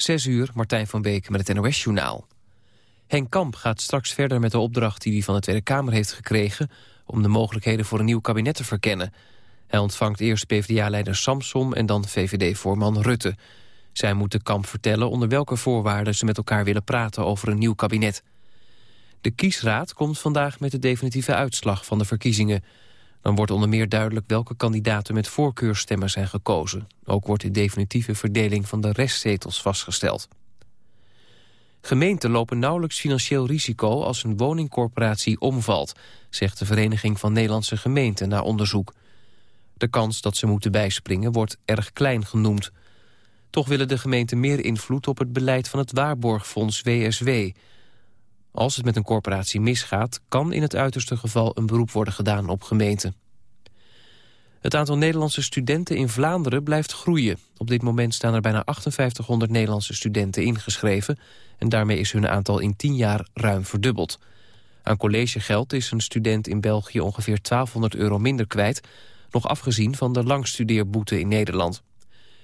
Zes uur, Martijn van Beek met het NOS-journaal. Henk Kamp gaat straks verder met de opdracht die hij van de Tweede Kamer heeft gekregen... om de mogelijkheden voor een nieuw kabinet te verkennen. Hij ontvangt eerst PvdA-leider Samson en dan VVD-voorman Rutte. Zij moeten Kamp vertellen onder welke voorwaarden ze met elkaar willen praten over een nieuw kabinet. De kiesraad komt vandaag met de definitieve uitslag van de verkiezingen. Dan wordt onder meer duidelijk welke kandidaten met voorkeurstemmen zijn gekozen. Ook wordt de definitieve verdeling van de restzetels vastgesteld. Gemeenten lopen nauwelijks financieel risico als een woningcorporatie omvalt, zegt de Vereniging van Nederlandse Gemeenten na onderzoek. De kans dat ze moeten bijspringen wordt erg klein genoemd. Toch willen de gemeenten meer invloed op het beleid van het Waarborgfonds WSW. Als het met een corporatie misgaat, kan in het uiterste geval een beroep worden gedaan op gemeenten. Het aantal Nederlandse studenten in Vlaanderen blijft groeien. Op dit moment staan er bijna 5800 Nederlandse studenten ingeschreven... en daarmee is hun aantal in 10 jaar ruim verdubbeld. Aan collegegeld is een student in België ongeveer 1200 euro minder kwijt... nog afgezien van de langstudeerboete in Nederland.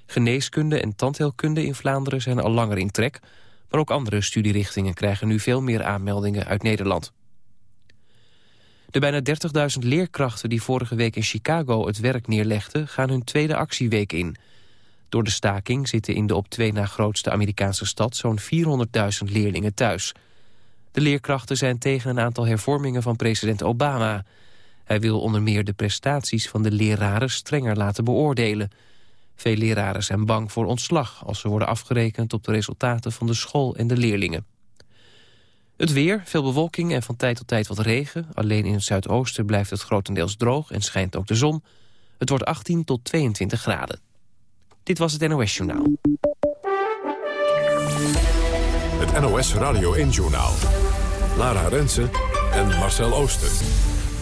Geneeskunde en tandheelkunde in Vlaanderen zijn al langer in trek... maar ook andere studierichtingen krijgen nu veel meer aanmeldingen uit Nederland. De bijna 30.000 leerkrachten die vorige week in Chicago het werk neerlegden... gaan hun tweede actieweek in. Door de staking zitten in de op twee na grootste Amerikaanse stad... zo'n 400.000 leerlingen thuis. De leerkrachten zijn tegen een aantal hervormingen van president Obama. Hij wil onder meer de prestaties van de leraren strenger laten beoordelen... Veel leraren zijn bang voor ontslag als ze worden afgerekend op de resultaten van de school en de leerlingen. Het weer, veel bewolking en van tijd tot tijd wat regen. Alleen in het zuidoosten blijft het grotendeels droog en schijnt ook de zon. Het wordt 18 tot 22 graden. Dit was het NOS Journaal. Het NOS Radio 1 Journaal. Lara Rensen en Marcel Ooster.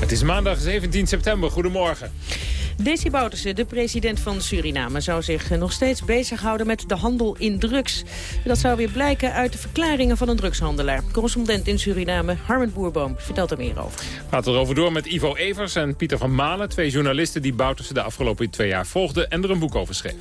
Het is maandag 17 september. Goedemorgen. Desi Bouterse, de president van Suriname, zou zich nog steeds bezighouden met de handel in drugs. Dat zou weer blijken uit de verklaringen van een drugshandelaar. Correspondent in Suriname, Harmen Boerboom, vertelt er meer over. Gaat erover door met Ivo Evers en Pieter van Malen. Twee journalisten die Bouterse de afgelopen twee jaar volgden en er een boek over schreven.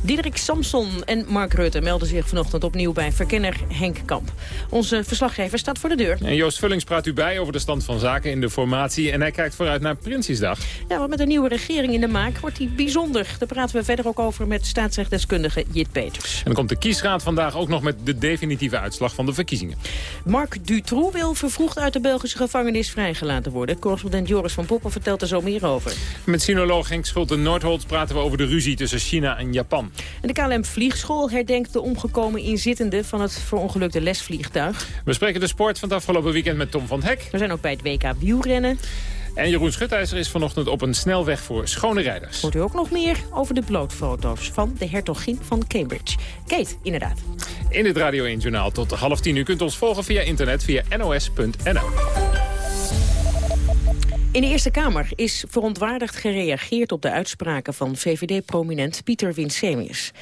Diederik Samson en Mark Rutte melden zich vanochtend opnieuw bij verkenner Henk Kamp. Onze verslaggever staat voor de deur. En Joost Vullings praat u bij over de stand van zaken in de formatie. En hij kijkt vooruit naar Prinsjesdag. Ja, want met een nieuwe regering in de maak wordt hij bijzonder. Daar praten we verder ook over met staatsrechtdeskundige Jit Peters. En dan komt de kiesraad vandaag ook nog met de definitieve uitslag van de verkiezingen. Marc Dutroux wil vervroegd uit de Belgische gevangenis vrijgelaten worden. Correspondent Joris van Poppen vertelt er zo meer over. Met sinoloog Henk Schulte-Noordholz praten we over de ruzie tussen China en Japan. En de KLM Vliegschool herdenkt de omgekomen inzittenden van het verongelukte lesvliegtuig. We spreken de sport van het afgelopen weekend met Tom van Hek. We zijn ook bij het WK wielrennen. En Jeroen Schutijzer is vanochtend op een snelweg voor schone rijders. Hoort u ook nog meer over de blootfoto's van de hertogin van Cambridge. Kate, inderdaad. In het Radio 1 Journaal tot half tien. U kunt ons volgen via internet via nos.nl. In de Eerste Kamer is verontwaardigd gereageerd op de uitspraken van VVD-prominent Pieter Winsemius.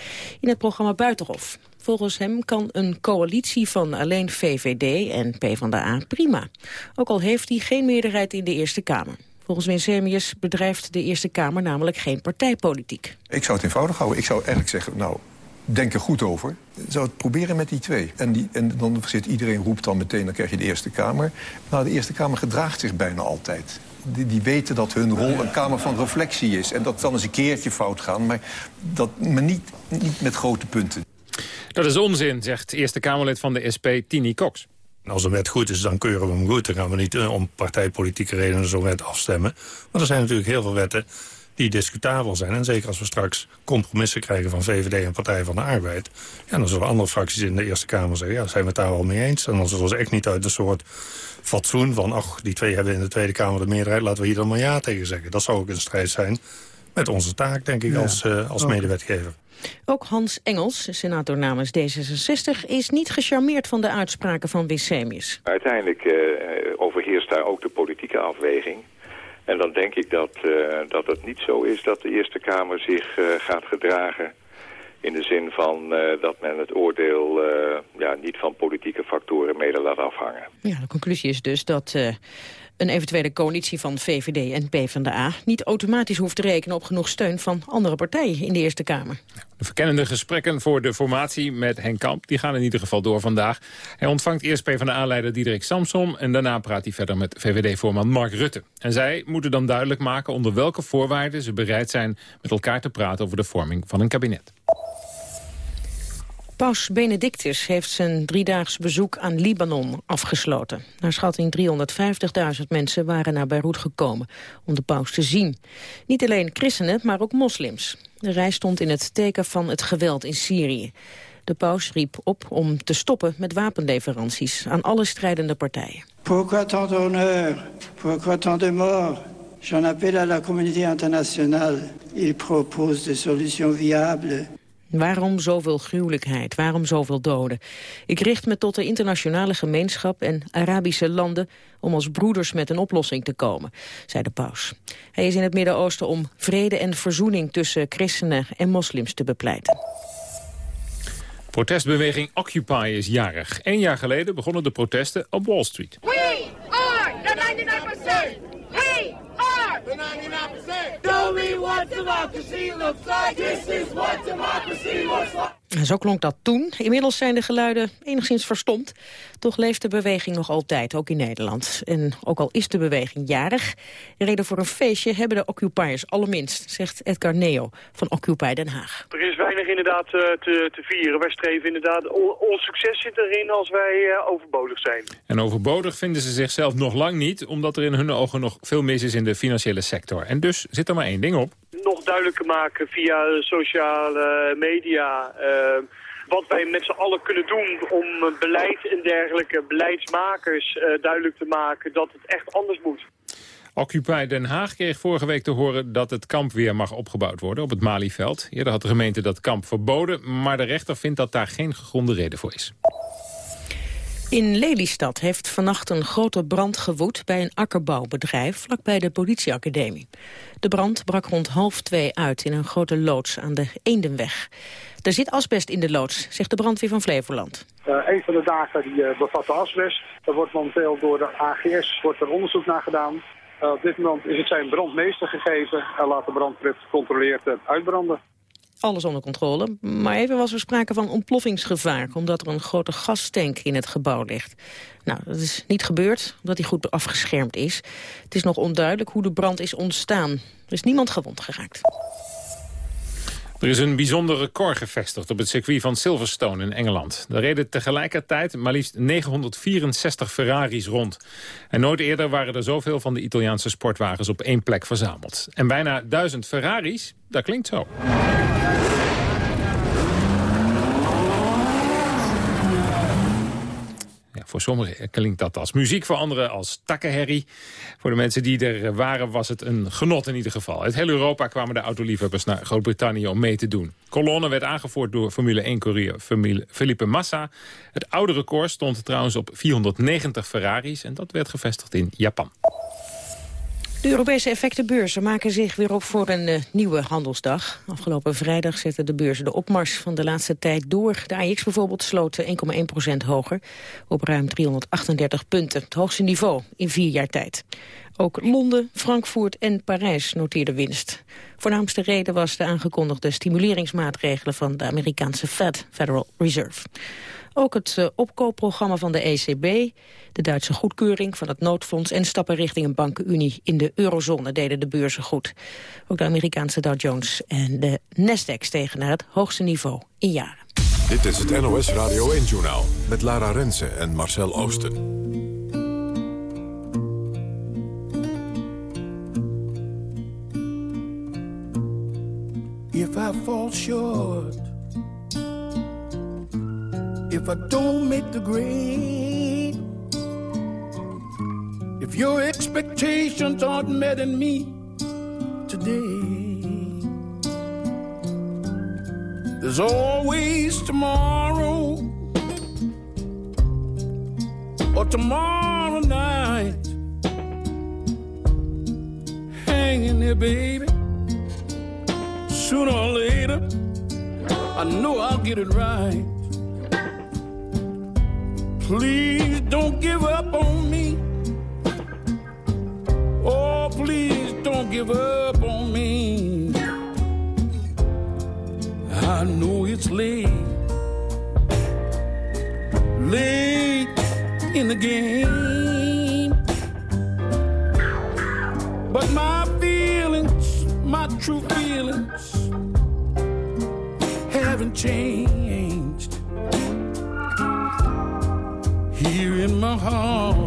In het programma Buitenhof. Volgens hem kan een coalitie van alleen VVD en PvdA prima. Ook al heeft hij geen meerderheid in de Eerste Kamer. Volgens Winsemius bedrijft de Eerste Kamer namelijk geen partijpolitiek. Ik zou het eenvoudig houden. Ik zou eigenlijk zeggen, nou, denk er goed over. Zou het proberen met die twee. En, die, en dan zit iedereen roept dan meteen, dan krijg je de Eerste Kamer. Nou, de Eerste Kamer gedraagt zich bijna altijd. Die, die weten dat hun rol een kamer van reflectie is. En dat kan eens een keertje fout gaan, maar, dat, maar niet, niet met grote punten. Dat is onzin, zegt Eerste Kamerlid van de SP, Tini Cox. Als een wet goed is, dan keuren we hem goed. Dan gaan we niet eh, om partijpolitieke redenen zo'n wet afstemmen. Maar er zijn natuurlijk heel veel wetten die discutabel zijn. En zeker als we straks compromissen krijgen van VVD en Partij van de Arbeid... Ja, dan zullen andere fracties in de Eerste Kamer zeggen... ja, zijn we het daar wel mee eens? En dan zullen ze echt niet uit een soort fatsoen van... ach, die twee hebben in de Tweede Kamer de meerderheid... laten we hier dan maar ja tegen zeggen. Dat zou ook een strijd zijn met onze taak, denk ik, als, uh, als medewetgever. Ook Hans Engels, senator namens D66, is niet gecharmeerd van de uitspraken van Wissemius. Uiteindelijk uh, overheerst daar ook de politieke afweging. En dan denk ik dat, uh, dat het niet zo is dat de Eerste Kamer zich uh, gaat gedragen... in de zin van dat men het oordeel ja, niet van politieke factoren mede laat afhangen. Ja, de conclusie is dus dat een eventuele coalitie van VVD en PvdA niet automatisch hoeft te rekenen op genoeg steun van andere partijen in de Eerste Kamer. De verkennende gesprekken voor de formatie met Henk Kamp die gaan in ieder geval door vandaag. Hij ontvangt eerst PvdA-leider Diederik Samsom en daarna praat hij verder met VVD-voorman Mark Rutte. En zij moeten dan duidelijk maken onder welke voorwaarden ze bereid zijn met elkaar te praten over de vorming van een kabinet. Paus Benedictus heeft zijn driedaags bezoek aan Libanon afgesloten. Naar schatting 350.000 mensen waren naar Beirut gekomen om de paus te zien. Niet alleen christenen, maar ook moslims. De reis stond in het teken van het geweld in Syrië. De paus riep op om te stoppen met wapenleveranties aan alle strijdende partijen. Pourquoi tant d'honneur? Pourquoi tant de morts? J'en appelle à la communauté internationale. Il propose des solutions viables Waarom zoveel gruwelijkheid? Waarom zoveel doden? Ik richt me tot de internationale gemeenschap en Arabische landen... om als broeders met een oplossing te komen, zei de paus. Hij is in het Midden-Oosten om vrede en verzoening... tussen christenen en moslims te bepleiten. Protestbeweging Occupy is jarig. Eén jaar geleden begonnen de protesten op Wall Street. We are the 99%! The 99%. Tell me what democracy looks like. This is what democracy looks like. Zo klonk dat toen. Inmiddels zijn de geluiden enigszins verstomd. Toch leeft de beweging nog altijd, ook in Nederland. En ook al is de beweging jarig, reden voor een feestje hebben de Occupiers allerminst, zegt Edgar Neo van Occupy Den Haag. Er is weinig inderdaad eh, te, te vieren. Wij streven inderdaad, ons succes zit erin als wij uh, overbodig zijn. En overbodig vinden ze zichzelf nog lang niet, omdat er in hun ogen nog veel mis is in de financiële sector. En dus zit er maar één ding op nog duidelijker maken via sociale media... Uh, wat wij met z'n allen kunnen doen om beleid en dergelijke beleidsmakers uh, duidelijk te maken dat het echt anders moet. Occupy Den Haag kreeg vorige week te horen dat het kamp weer mag opgebouwd worden op het Malieveld. Eerder had de gemeente dat kamp verboden, maar de rechter vindt dat daar geen gegronde reden voor is. In Lelystad heeft vannacht een grote brand gewoed bij een akkerbouwbedrijf vlakbij de politieacademie. De brand brak rond half twee uit in een grote loods aan de Eendenweg. Er zit asbest in de loods, zegt de brandweer van Flevoland. Uh, een van de data die, uh, bevat asbest. Er wordt momenteel door de AGS wordt er onderzoek naar gedaan. Uh, op dit moment is het zijn brandmeester gegeven en laat de brandweer gecontroleerd uitbranden alles onder controle. Maar even was er sprake van ontploffingsgevaar... omdat er een grote gastank in het gebouw ligt. Nou, dat is niet gebeurd, omdat hij goed afgeschermd is. Het is nog onduidelijk hoe de brand is ontstaan. Er is niemand gewond geraakt. Er is een bijzonder record gevestigd op het circuit van Silverstone in Engeland. Er reden tegelijkertijd maar liefst 964 Ferraris rond. En nooit eerder waren er zoveel van de Italiaanse sportwagens op één plek verzameld. En bijna duizend Ferraris, dat klinkt zo. Voor sommigen klinkt dat als muziek, voor anderen als takkenherrie. Voor de mensen die er waren was het een genot in ieder geval. Uit heel Europa kwamen de autoliefhebbers naar Groot-Brittannië om mee te doen. Kolonne werd aangevoerd door Formule 1-courier Felipe Massa. Het oude record stond trouwens op 490 Ferraris en dat werd gevestigd in Japan. De Europese effectenbeurzen maken zich weer op voor een uh, nieuwe handelsdag. Afgelopen vrijdag zetten de beurzen de opmars van de laatste tijd door. De AX bijvoorbeeld sloot 1,1% hoger op ruim 338 punten. Het hoogste niveau in vier jaar tijd. Ook Londen, Frankfurt en Parijs noteerden winst. Voornaamste reden was de aangekondigde stimuleringsmaatregelen van de Amerikaanse Fed, Federal Reserve. Ook het uh, opkoopprogramma van de ECB, de Duitse goedkeuring van het noodfonds... en stappen richting een bankenunie in de eurozone deden de beurzen goed. Ook de Amerikaanse Dow Jones en de Nasdaq stegen naar het hoogste niveau in jaren. Dit is het NOS Radio 1-journaal met Lara Rensen en Marcel Oosten. If I fall short if I don't make the grade. If your expectations aren't met in me today, there's always tomorrow or tomorrow night. Hanging there, baby. Sooner or later, I know I'll get it right. Please don't give up on me. Oh, please don't give up on me. I know it's late, late in the game. But my feelings, my true feelings, haven't changed. My heart.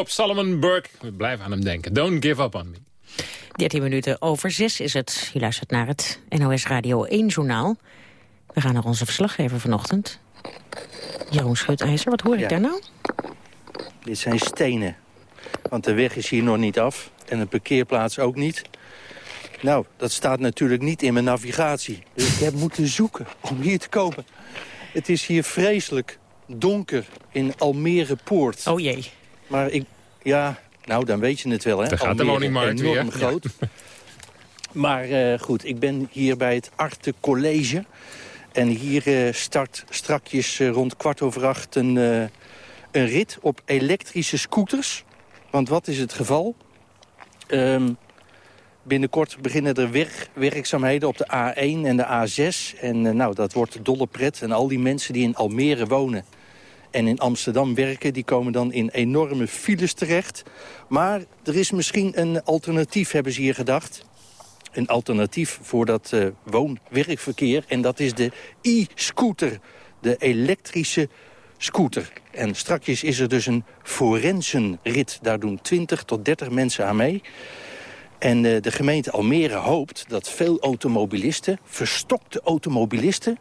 Op. Salomon Burke. We blijven aan hem denken. Don't give up on me. 13 minuten over 6 is het. Je luistert naar het NOS Radio 1-journaal. We gaan naar onze verslaggever vanochtend. Jeroen Schutijzer, wat hoor ik Ja. daar nou? Dit zijn stenen. Want de weg is hier nog niet af. En de parkeerplaats ook niet. Nou, dat staat natuurlijk niet in mijn navigatie. Dus ik heb moeten zoeken om hier te komen. Het is hier vreselijk donker in Almere Poort. Oh jee. Maar ik... Ja, nou, dan weet je het wel, hè. Daar gaat de woningmarkt enorm weer. groot. Maar eh, goed, ik ben hier bij het Arte College. En hier eh, start strakjes eh, rond kwart over acht een, een rit op elektrische scooters. Want wat is het geval? Ehm, binnenkort beginnen er wer- werkzaamheden op de A1 en de A6. En nou, dat wordt dolle pret. En al die mensen die in Almere wonen en in Amsterdam werken... die komen dan in enorme files terecht. Maar er is misschien een alternatief, hebben ze hier gedacht een alternatief voor dat eh, woon-werkverkeer. En dat is de e-scooter, de elektrische scooter. En strakjes is er dus een forensenrit. Daar doen 20 tot 30 mensen aan mee. En eh, de gemeente Almere hoopt dat veel automobilisten, verstokte automobilisten...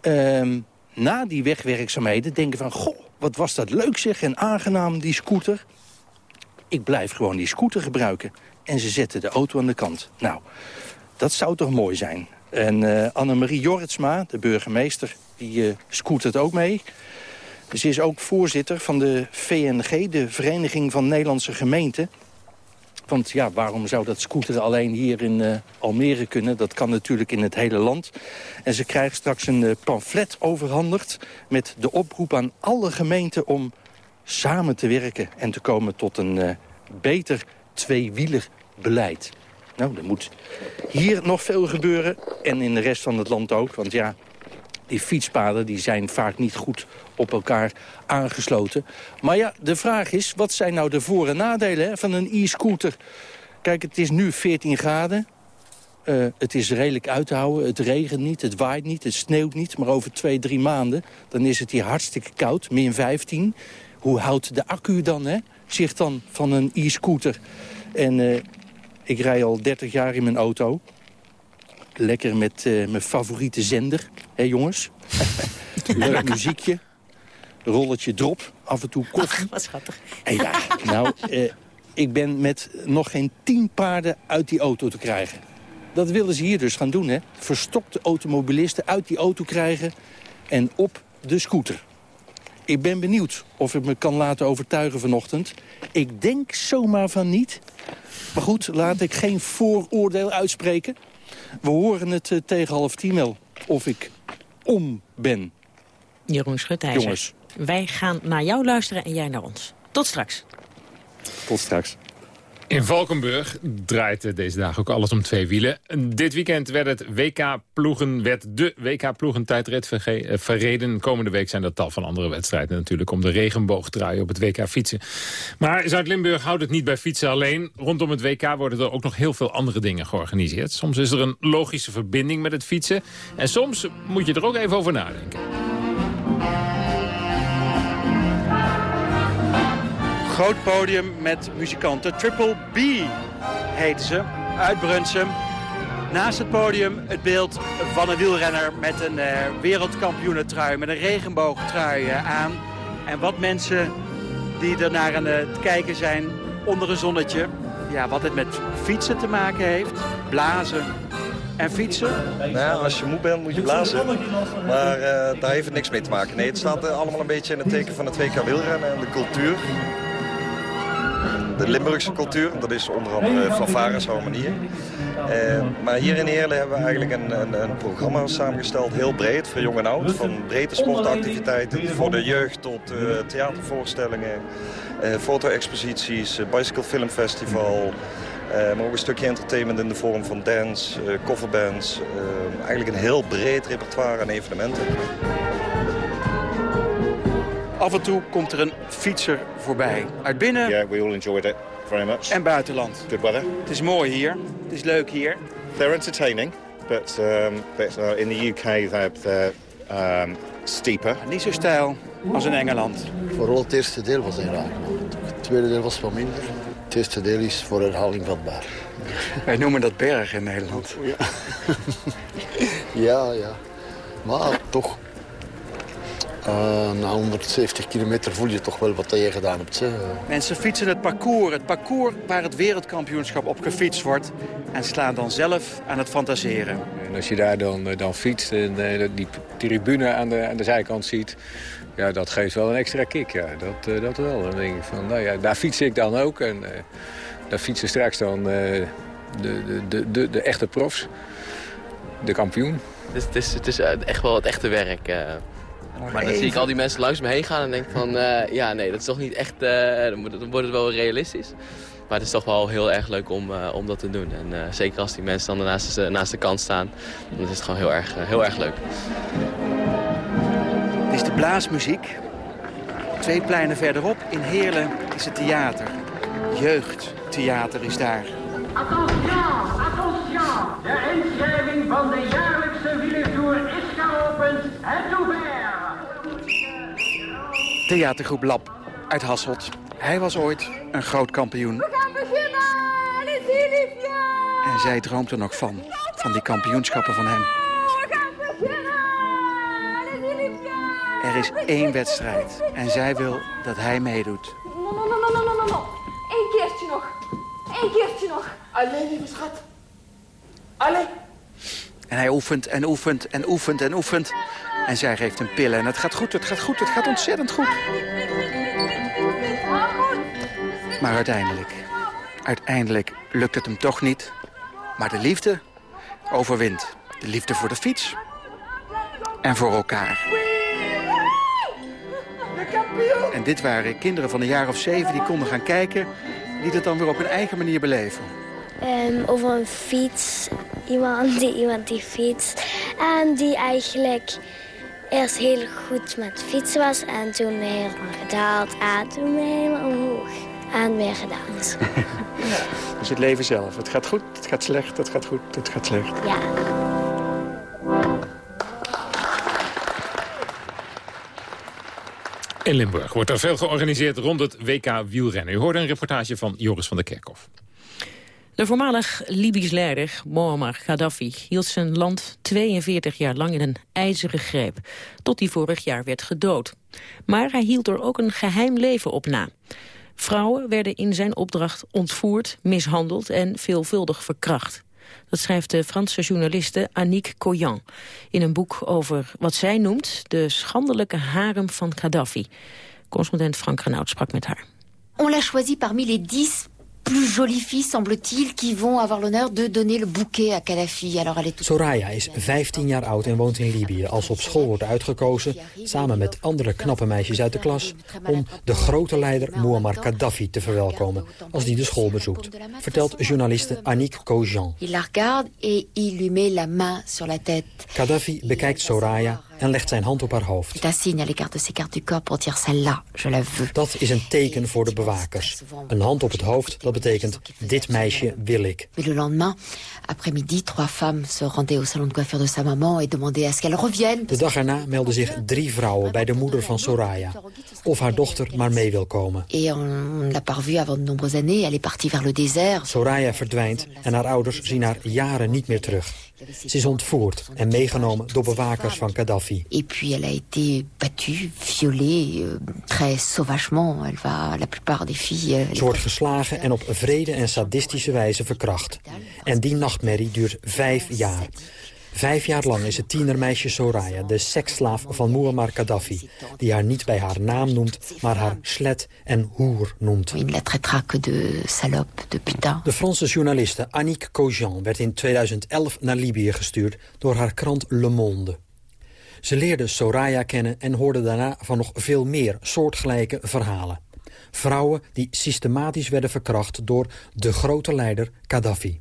ehm, na die wegwerkzaamheden denken van... goh, wat was dat leuk zeg en aangenaam, die scooter ik blijf gewoon die scooter gebruiken. En ze zetten de auto aan de kant. Nou, dat zou toch mooi zijn. En eh Annemarie Jorritsma, de burgemeester, die eh scootert ook mee. Ze is ook voorzitter van de VNG, de Vereniging van Nederlandse Gemeenten. Want ja, waarom zou dat scooteren alleen hier in eh, Almere kunnen? Dat kan natuurlijk in het hele land. En ze krijgt straks een eh, pamflet overhandigd... met de oproep aan alle gemeenten om samen te werken... en te komen tot een eh, beter tweewieler-beleid. Nou, er moet hier nog veel gebeuren en in de rest van het land ook. Want ja, die fietspaden die zijn vaak niet goed op elkaar aangesloten. Maar ja, de vraag is, wat zijn nou de voor- en nadelen van een e-scooter? Kijk, het is nu 14 graden. Uh, het is redelijk uit te houden. Het regent niet, het waait niet, het sneeuwt niet. Maar over twee, drie maanden, dan is het hier hartstikke koud. Min 15. Hoe houdt de accu dan, hè? Zich dan van een e-scooter? En uh, ik rij al 30 jaar in mijn auto. Lekker met uh, mijn favoriete zender, hè jongens? Leuk muziekje. Rolletje drop, af en toe koffie. Ach, wat schattig. En ja, nou, uh, ik ben met nog geen tien paarden uit die auto te krijgen. Dat willen ze hier dus gaan doen, hè. Verstokte automobilisten uit die auto krijgen en op de scooter. Ik ben benieuwd of ik me kan laten overtuigen vanochtend. Ik denk zomaar van niet. Maar goed, laat ik geen vooroordeel uitspreken. We horen het uh, tegen half tien wel of ik om ben. Jeroen Schutijzer. Jongens. Wij gaan naar jou luisteren en jij naar ons. Tot straks. Tot straks. In Valkenburg draait deze dagen ook alles om twee wielen. Dit weekend werd het WK-ploegen, werd de WK-ploegentijdrit verreden. Komende week zijn er tal van andere wedstrijden natuurlijk... om de regenboogdraai op het WK fietsen. Maar Zuid-Limburg houdt het niet bij fietsen alleen. Rondom het WK worden er ook nog heel veel andere dingen georganiseerd. Soms is er een logische verbinding met het fietsen. En soms moet je er ook even over nadenken. Groot podium met muzikanten. Triple B heten ze, uit Brunsum. Naast het podium het beeld van een wielrenner met een uh, wereldkampioenentrui, met een regenboogtrui uh, aan. En wat mensen die er naar aan het kijken zijn onder een zonnetje. Ja, wat het met fietsen te maken heeft, blazen en fietsen. Nou als je moe bent moet je blazen. Maar uh, daar heeft het niks mee te maken. Nee, het staat allemaal een beetje in het teken van het WK wielrennen en de cultuur de Limburgse cultuur. Dat is onder andere fanfares, harmonieën. Uh, maar hier in Heerlen hebben we eigenlijk een, een, een, programma samengesteld, heel breed, voor jong en oud. Van brede sportactiviteiten, voor de jeugd tot uh, theatervoorstellingen, uh, foto-exposities, bicycle film maar ook een stukje entertainment in de vorm van dance, coverbands. eigenlijk een heel breed repertoire aan evenementen. Af en toe komt er een fietser voorbij. Uit binnen yeah, we all enjoyed it very much. en buitenland. Good weather. Het is mooi hier. Het is leuk hier. They're entertaining, but, um, but uh, in the UK they're, they're um, steeper. Niet zo stijl als in Engeland. Vooral het eerste deel was heel raar. Het tweede deel was wat minder. Het eerste deel is voor herhaling vatbaar. Wij noemen dat berg in Nederland. Ja, ja. ja. Maar toch, uh, na 170 kilometer voel je toch wel wat je gedaan hebt. Hè? Mensen fietsen het parcours. Het parcours waar het wereldkampioenschap op gefietst wordt. En slaan dan zelf aan het fantaseren. En als je daar dan, dan fietst en die tribune aan de, aan de zijkant ziet... Ja, dat geeft wel een extra kick, ja. Dat, dat wel. Dan denk ik van, nou ja, daar fiets ik dan ook. En uh, daar fietsen straks dan de, de, de, de, de echte profs. De kampioen. Dus het is, het is echt wel het echte werk... Maar dan zie ik al die mensen langs me heen gaan en denk van... Uh, ja, nee, dat is toch niet echt... Uh, dan wordt het wel realistisch. Maar het is toch wel heel erg leuk om, uh, om dat te doen. En zeker als die mensen dan naast de, naast de kant staan... dan is het gewoon heel erg, heel erg leuk. Het is de blaasmuziek. Twee pleinen verderop in Heerlen is het theater. Jeugdtheater is daar. Attention, attention! De inschrijving van de jaarlijkse wielertour is geopend. Het zover! Theatergroep Lab uit Hasselt. Hij was ooit een groot kampioen. We gaan beginnen! En zij droomt er nog van. Van die kampioenschappen van hem. We gaan beginnen! Allez, Olivia! Er is één wedstrijd. En zij wil dat hij meedoet. No, no, no, no, no, no, no. Eén keertje nog. Eén keertje nog. Allee, lieve schat. Allee. En hij oefent en oefent en oefent en oefent. En zij geeft hem pillen. En het gaat goed, het gaat goed, het gaat ontzettend goed. Maar uiteindelijk, uiteindelijk lukt het hem toch niet. Maar de liefde overwint. De liefde voor de fiets. En voor elkaar. En dit waren kinderen van een jaar of zeven die konden gaan kijken liet het dan weer op hun eigen manier beleven. Ehm, over een fiets. Iemand die, iemand die fietst. En die eigenlijk eerst heel goed met fietsen was. En toen helemaal gedaald. En toen weer helemaal omhoog. En weer gedaald. Dus het leven zelf. Het gaat goed, het gaat slecht, het gaat goed, het gaat slecht. Ja. In Limburg wordt er veel georganiseerd rond het WK wielrennen. U hoorde een reportage van Joris van der Kerkhof. De voormalig Libisch leider Muammar Gaddafi hield zijn land 42 jaar lang in een ijzeren greep, tot hij vorig jaar werd gedood. Maar hij hield er ook een geheim leven op na. Vrouwen werden in zijn opdracht ontvoerd, mishandeld en veelvuldig verkracht. Dat schrijft de Franse journaliste Annick Coyan in een boek over wat zij noemt de schandelijke harem van Gaddafi. Correspondent Frank Renaud sprak met haar. On l'a choisi parmi les dix plus jolies filles, semble-t-il, qui vont avoir l'honneur de donner le bouquet à Kadhafi. Alors elle est toute... Soraya is 15 jaar oud en woont in Libië. Als ze op school wordt uitgekozen, samen met andere knappe meisjes uit de klas... om de grote leider Muammar Gaddafi te verwelkomen als die de school bezoekt. Vertelt journaliste Annick Cojean. Il la regarde et il lui met la main sur la tête. Gaddafi bekijkt Soraya en legt zijn hand op haar hoofd. Dat is een teken voor de bewakers. Een hand op het hoofd, dat betekent dit meisje wil ik. Mais le lendemain, après-midi, trois femmes se rendaient au salon de coiffure de sa maman et demandaient à ce qu'elle revienne. De dag erna melden zich drie vrouwen bij de moeder van Soraya. Of haar dochter maar mee wil komen. Et on ne l'a pas revue avant de nombreuses années. Elle est partie vers le désert. Soraya verdwijnt en haar ouders zien haar jaren niet meer terug. Ze is ontvoerd en meegenomen door bewakers van Gaddafi. Et puis elle a été battue, violée, euh, très sauvagement. Elle va, la plupart des filles... euh, Ze wordt geslagen en op vrede en sadistische wijze verkracht. En die nachtmerrie duurt vijf jaar. Vijf jaar lang is het tienermeisje Soraya de seksslaaf van Muammar Gaddafi... die haar niet bij haar naam noemt, maar haar slet en hoer noemt. De Franse journaliste Annick Cojean werd in 2011 naar Libië gestuurd... door haar krant Le Monde. Ze leerde Soraya kennen en hoorde daarna van nog veel meer soortgelijke verhalen. Vrouwen die systematisch werden verkracht door de grote leider Gaddafi.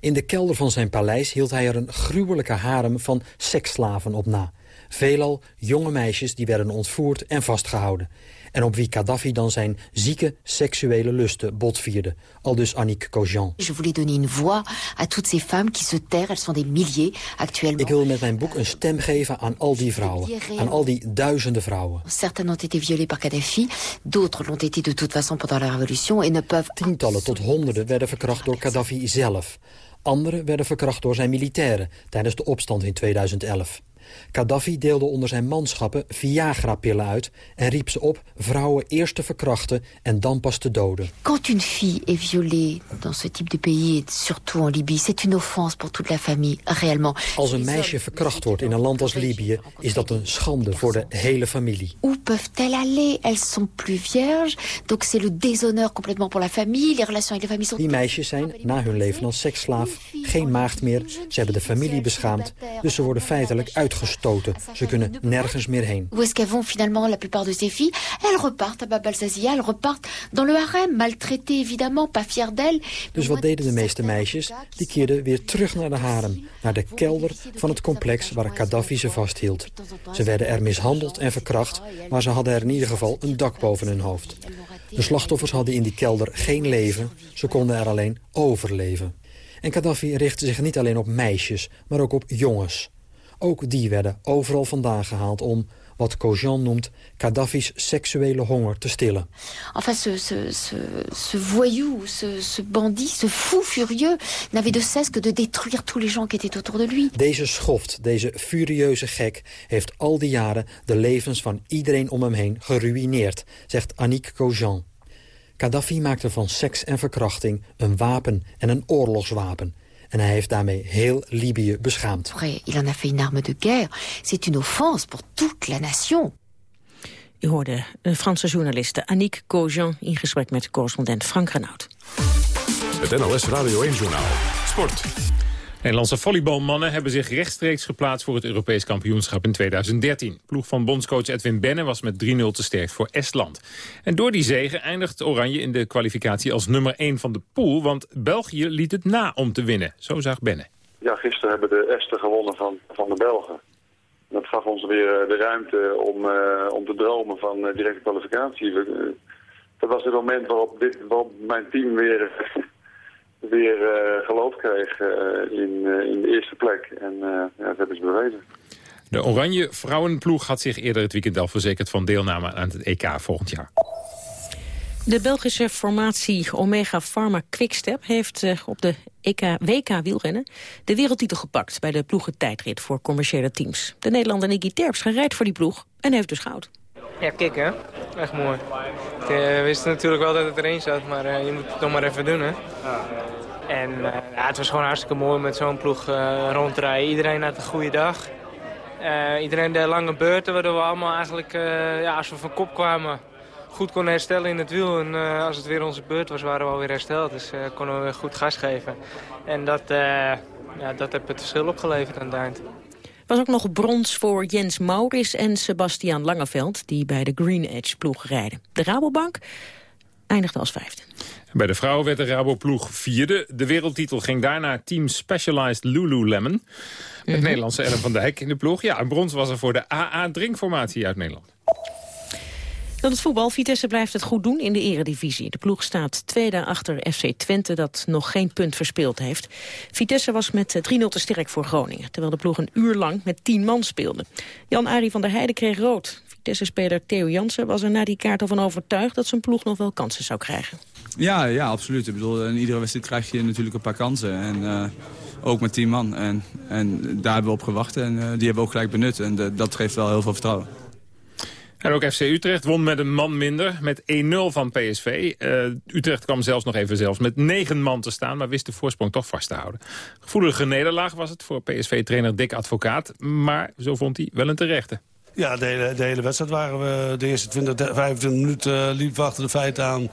In de kelder van zijn paleis hield hij er een gruwelijke harem van seksslaven op na. Veelal jonge meisjes die werden ontvoerd en vastgehouden. En op wie Gaddafi dan zijn zieke seksuele lusten botvierde. Aldus Annick Cojean. Je voulais donner une voix à toutes ces femmes qui se tairent. Elles sont des milliers actuellement. Ik wil met mijn boek een stem geven aan al die vrouwen. Aan al die duizenden vrouwen. Certaines ont été violées par Kadhafi, d'autres l'ont été de toute façon pendant la révolution et ne peuvent... Tientallen tot honderden werden verkracht door Gaddafi zelf. Anderen werden verkracht door zijn militairen tijdens de opstand in 2011. Gaddafi deelde onder zijn manschappen Viagra-pillen uit... en riep ze op vrouwen eerst te verkrachten en dan pas te doden. Quand une fille est violée dans ce type de pays, et surtout en Libye, c'est une offense pour toute la famille, réellement. Als een meisje verkracht wordt in een land als Libië... is dat een schande voor de hele familie. Où peuvent-elles aller Elles sont plus vierges, donc c'est le déshonneur complètement pour la famille. Les relations avec la famille sont... Die meisjes zijn, na hun leven als seksslaaf, geen maagd meer. Ze hebben de familie beschaamd, dus ze worden feitelijk uitgestoten. Ze kunnen nergens meer heen. Où est-ce qu'elles vont finalement, la plupart de ces filles Elles repartent à Bab elles repartent dans le harem, maltraitées évidemment, pas fières d'elles. Dus wat deden de meeste meisjes? Die keerden weer terug naar de harem, naar de kelder van het complex waar Gaddafi ze vasthield. Ze werden er mishandeld en verkracht, maar ze hadden er in ieder geval een dak boven hun hoofd. De slachtoffers hadden in die kelder geen leven, ze konden er alleen overleven. En Gaddafi richtte zich niet alleen op meisjes, maar ook op jongens. Ook die werden overal vandaan gehaald om, wat Cojean noemt, Gaddafi's seksuele honger te stillen. Enfin, ce, ce, ce, ce voyou, ce, ce bandit, ce fou furieux n'avait de cesse que de détruire tous les gens qui étaient autour de lui. Deze schoft, deze furieuze gek, heeft al die jaren de levens van iedereen om hem heen geruïneerd, zegt Annick Cojean. Gaddafi maakte van seks en verkrachting een wapen en een oorlogswapen. En hij heeft daarmee heel Libië beschaamd. Il en a fait une arme de guerre. C'est une offense pour toute la nation. U hoorde de Franse journaliste Annick Cojean in gesprek met correspondent Frank Renaud. Het NOS Radio 1-journaal. Sport. Nederlandse volleybalmannen hebben zich rechtstreeks geplaatst voor het Europees kampioenschap in 2013. Ploeg van bondscoach Edwin Benne was met 3-0 te sterk voor Estland. En door die zegen eindigt Oranje in de kwalificatie als nummer 1 van de pool, want België liet het na om te winnen. Zo zag Benne. Ja, gisteren hebben de Esten gewonnen van, van de Belgen. Dat gaf ons weer de ruimte om, uh, om te dromen van uh, directe kwalificatie. Dat was het moment waarop, dit, waarop mijn team weer weer uh, geloof kreeg uh, in, uh, in de eerste plek. En ja, dat hebben ze bewezen. De Oranje Vrouwenploeg had zich eerder het weekend al verzekerd van deelname aan het EK volgend jaar. De Belgische formatie Omega Pharma Quickstep heeft op de EK, WK wielrennen de wereldtitel gepakt bij de ploegentijdrit voor commerciële teams. De Nederlander Nicky Terps rijdt voor die ploeg en heeft dus goud. Ja, kijk hè. Echt mooi. We wisten natuurlijk wel dat het erin zat, maar je moet het nog maar even doen hè. En uh, ja, het was gewoon hartstikke mooi met zo'n ploeg rondrijden. Iedereen had een goede dag. Iedereen deed lange beurten, waardoor we allemaal eigenlijk, ja, als we van kop kwamen, goed konden herstellen in het wiel. En als het weer onze beurt was, waren we alweer hersteld. Dus konden we weer goed gas geven. En dat, ja, dat heeft het verschil opgeleverd aan het. Was ook nog brons voor Jens Maurits en Sebastian Langeveld... die bij de Green Edge ploeg rijden. De Rabobank eindigde als vijfde. Bij de vrouwen werd de Rabo-ploeg vierde. De wereldtitel ging daarna Team Specialized Lululemon. Met mm -hmm. Nederlandse Ellen van Dijk in de ploeg. Ja, en brons was er voor de AA-drinkformatie uit Nederland. Dan het voetbal. Vitesse blijft het goed doen in de eredivisie. De ploeg staat tweede achter FC Twente dat nog geen punt verspeeld heeft. Vitesse was met 3-0 te sterk voor Groningen. Terwijl de ploeg een uur lang met 10 man speelde. Jan-Arie van der Heijden kreeg rood. Vitesse-speler Theo Jansen was er na die kaart al van overtuigd... dat zijn ploeg nog wel kansen zou krijgen. Ja, ja, absoluut. Ik bedoel, in iedere wedstrijd krijg je natuurlijk een paar kansen. En uh, ook met 10 man. En, en daar hebben we op gewacht. En uh, die hebben we ook gelijk benut. En dat geeft wel heel veel vertrouwen. En ook FC Utrecht won met een man minder, met 1-0 van PSV. Uh, Utrecht kwam zelfs nog even zelfs met 9 man te staan... maar wist de voorsprong toch vast te houden. Gevoelige nederlaag was het voor PSV-trainer Dick Advocaat. Maar zo vond hij wel een terechte. Ja, de hele, de hele wedstrijd waren we de eerste 20, 25 minuten liepen we achter de feiten aan.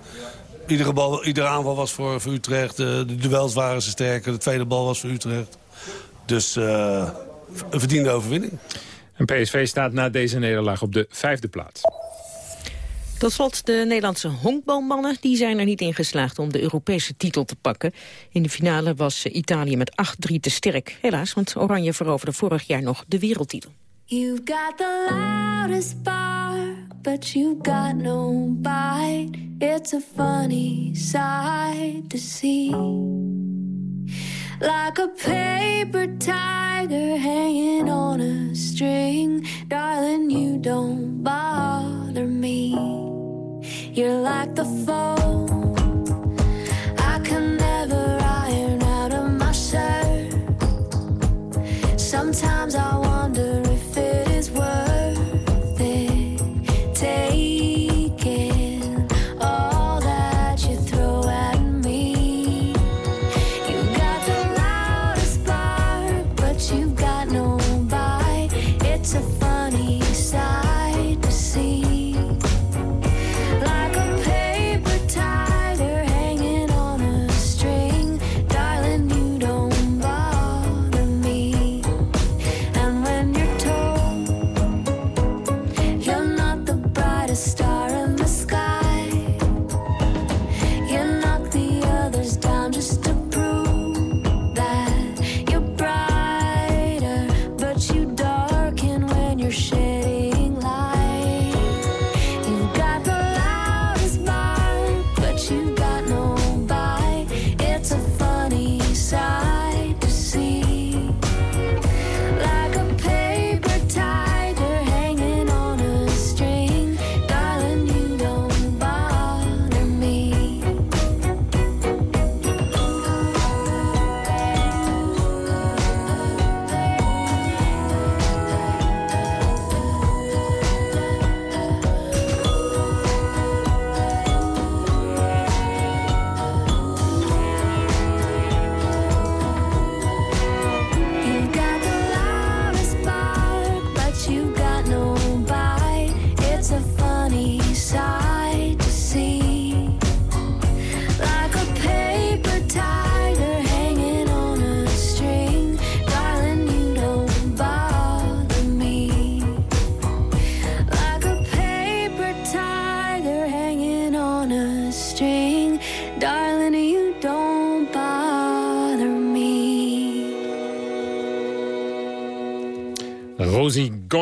Iedere, bal, iedere aanval was voor, voor Utrecht. De, de duels waren ze sterker. De tweede bal was voor Utrecht. Dus een verdiende overwinning. En PSV staat na deze nederlaag op de vijfde plaats. Tot slot de Nederlandse honkbalmannen. Die zijn er niet in geslaagd om de Europese titel te pakken. In de finale was Italië met 8-3 te sterk. Helaas, want Oranje veroverde vorig jaar nog de wereldtitel. You've got the loudest bark, but you got no bite. It's a funny sight to see. Like a paper tiger hanging on a string. Darling, you don't bother me. You're like the foam. I can never iron out of my shirt. Sometimes I wonder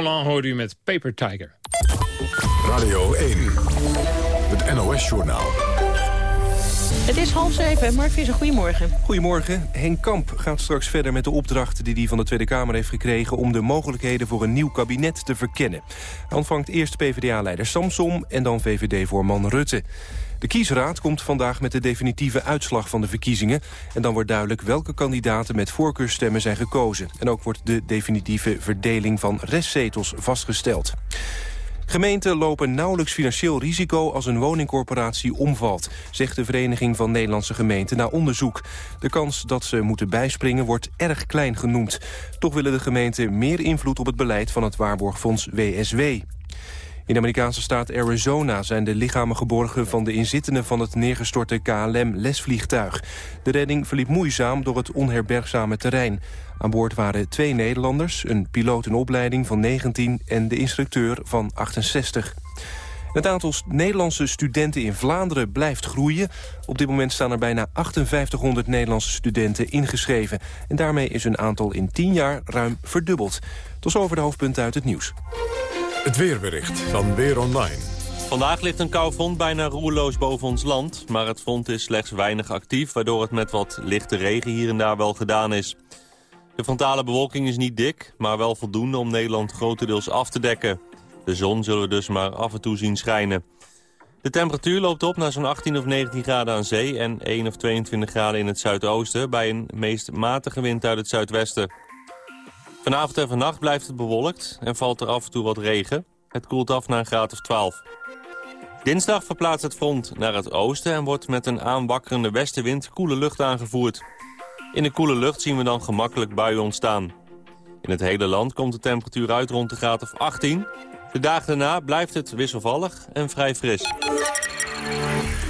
Golan hoorde u met Paper Tiger. Radio 1, het NOS-journaal. Het is half zeven. Mark Visser, goedemorgen. Goedemorgen. Henk Kamp gaat straks verder met de opdracht die hij van de Tweede Kamer heeft gekregen... om de mogelijkheden voor een nieuw kabinet te verkennen. Hij ontvangt eerst PvdA-leider Samsom en dan VVD-voorman Rutte. De kiesraad komt vandaag met de definitieve uitslag van de verkiezingen... en dan wordt duidelijk welke kandidaten met voorkeurstemmen zijn gekozen. En ook wordt de definitieve verdeling van restzetels vastgesteld. Gemeenten lopen nauwelijks financieel risico als een woningcorporatie omvalt, zegt de Vereniging van Nederlandse Gemeenten na onderzoek. De kans dat ze moeten bijspringen wordt erg klein genoemd. Toch willen de gemeenten meer invloed op het beleid van het waarborgfonds WSW. In de Amerikaanse staat Arizona zijn de lichamen geborgen van de inzittenden van het neergestorte KLM-lesvliegtuig. De redding verliep moeizaam door het onherbergzame terrein. Aan boord waren twee Nederlanders, een piloot in opleiding van 19 en de instructeur van 68. Het aantal Nederlandse studenten in Vlaanderen blijft groeien. Op dit moment staan er bijna 5800 Nederlandse studenten ingeschreven. En daarmee is hun aantal in 10 jaar ruim verdubbeld. Tot zover de hoofdpunten uit het nieuws. Het weerbericht van Weer Online. Vandaag ligt een kou front bijna roerloos boven ons land. Maar het front is slechts weinig actief... waardoor het met wat lichte regen hier en daar wel gedaan is. De frontale bewolking is niet dik, maar wel voldoende om Nederland grotendeels af te dekken. De zon zullen we dus maar af en toe zien schijnen. De temperatuur loopt op naar zo'n 18 of 19 graden aan zee... en 1 of 22 graden in het zuidoosten... bij een meest matige wind uit het zuidwesten. Vanavond en vannacht blijft het bewolkt en valt er af en toe wat regen. Het koelt af naar een graad of 12. Dinsdag verplaatst het front naar het oosten... en wordt met een aanwakkerende westenwind koele lucht aangevoerd. In de koele lucht zien we dan gemakkelijk buien ontstaan. In het hele land komt de temperatuur uit rond de graad of 18. De dagen daarna blijft het wisselvallig en vrij fris.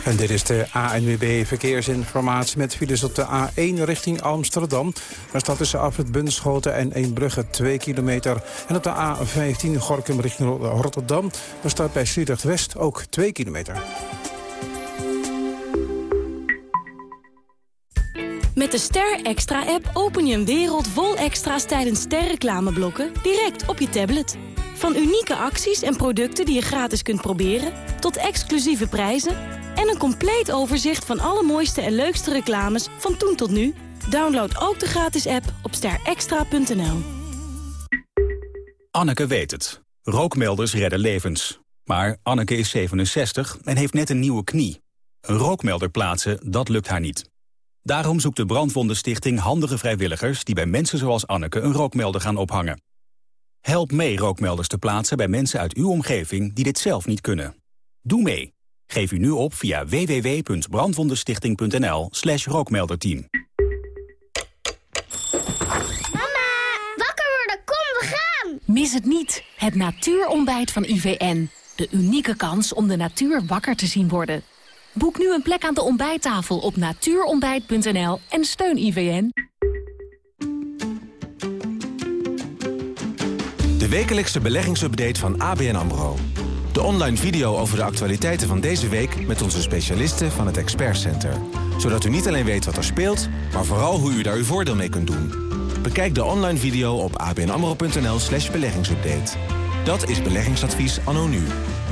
En dit is de ANWB Verkeersinformatie met files op de A1 richting Amsterdam. Daar staat tussen Afrit Bunschoten en Eembrugge 2 kilometer. En op de A15 Gorkum richting Rotterdam. Daar staat bij Sliedrecht West ook 2 kilometer. Met de Ster Extra-app open je een wereld vol extra's tijdens sterreclameblokken direct op je tablet. Van unieke acties en producten die je gratis kunt proberen, tot exclusieve prijzen en een compleet overzicht van alle mooiste en leukste reclames van toen tot nu. Download ook de gratis app op sterextra.nl. Anneke weet het. Rookmelders redden levens. Maar Anneke is 67 en heeft net een nieuwe knie. Een rookmelder plaatsen, dat lukt haar niet. Daarom zoekt de Brandwondenstichting handige vrijwilligers... die bij mensen zoals Anneke een rookmelder gaan ophangen. Help mee rookmelders te plaatsen bij mensen uit uw omgeving... die dit zelf niet kunnen. Doe mee. Geef u nu op via www.brandwondenstichting.nl slash rookmelderteam. Mama, wakker worden, kom, we gaan! Mis het niet, het natuurontbijt van IVN. De unieke kans om de natuur wakker te zien worden. Boek nu een plek aan de ontbijttafel op natuurontbijt.nl en steun IVN. De wekelijkse beleggingsupdate van ABN AMRO. De online video over de actualiteiten van deze week met onze specialisten van het Expert Center. Zodat u niet alleen weet wat er speelt, maar vooral hoe u daar uw voordeel mee kunt doen. Bekijk de online video op abnamro.nl slash beleggingsupdate. Dat is beleggingsadvies anno nu.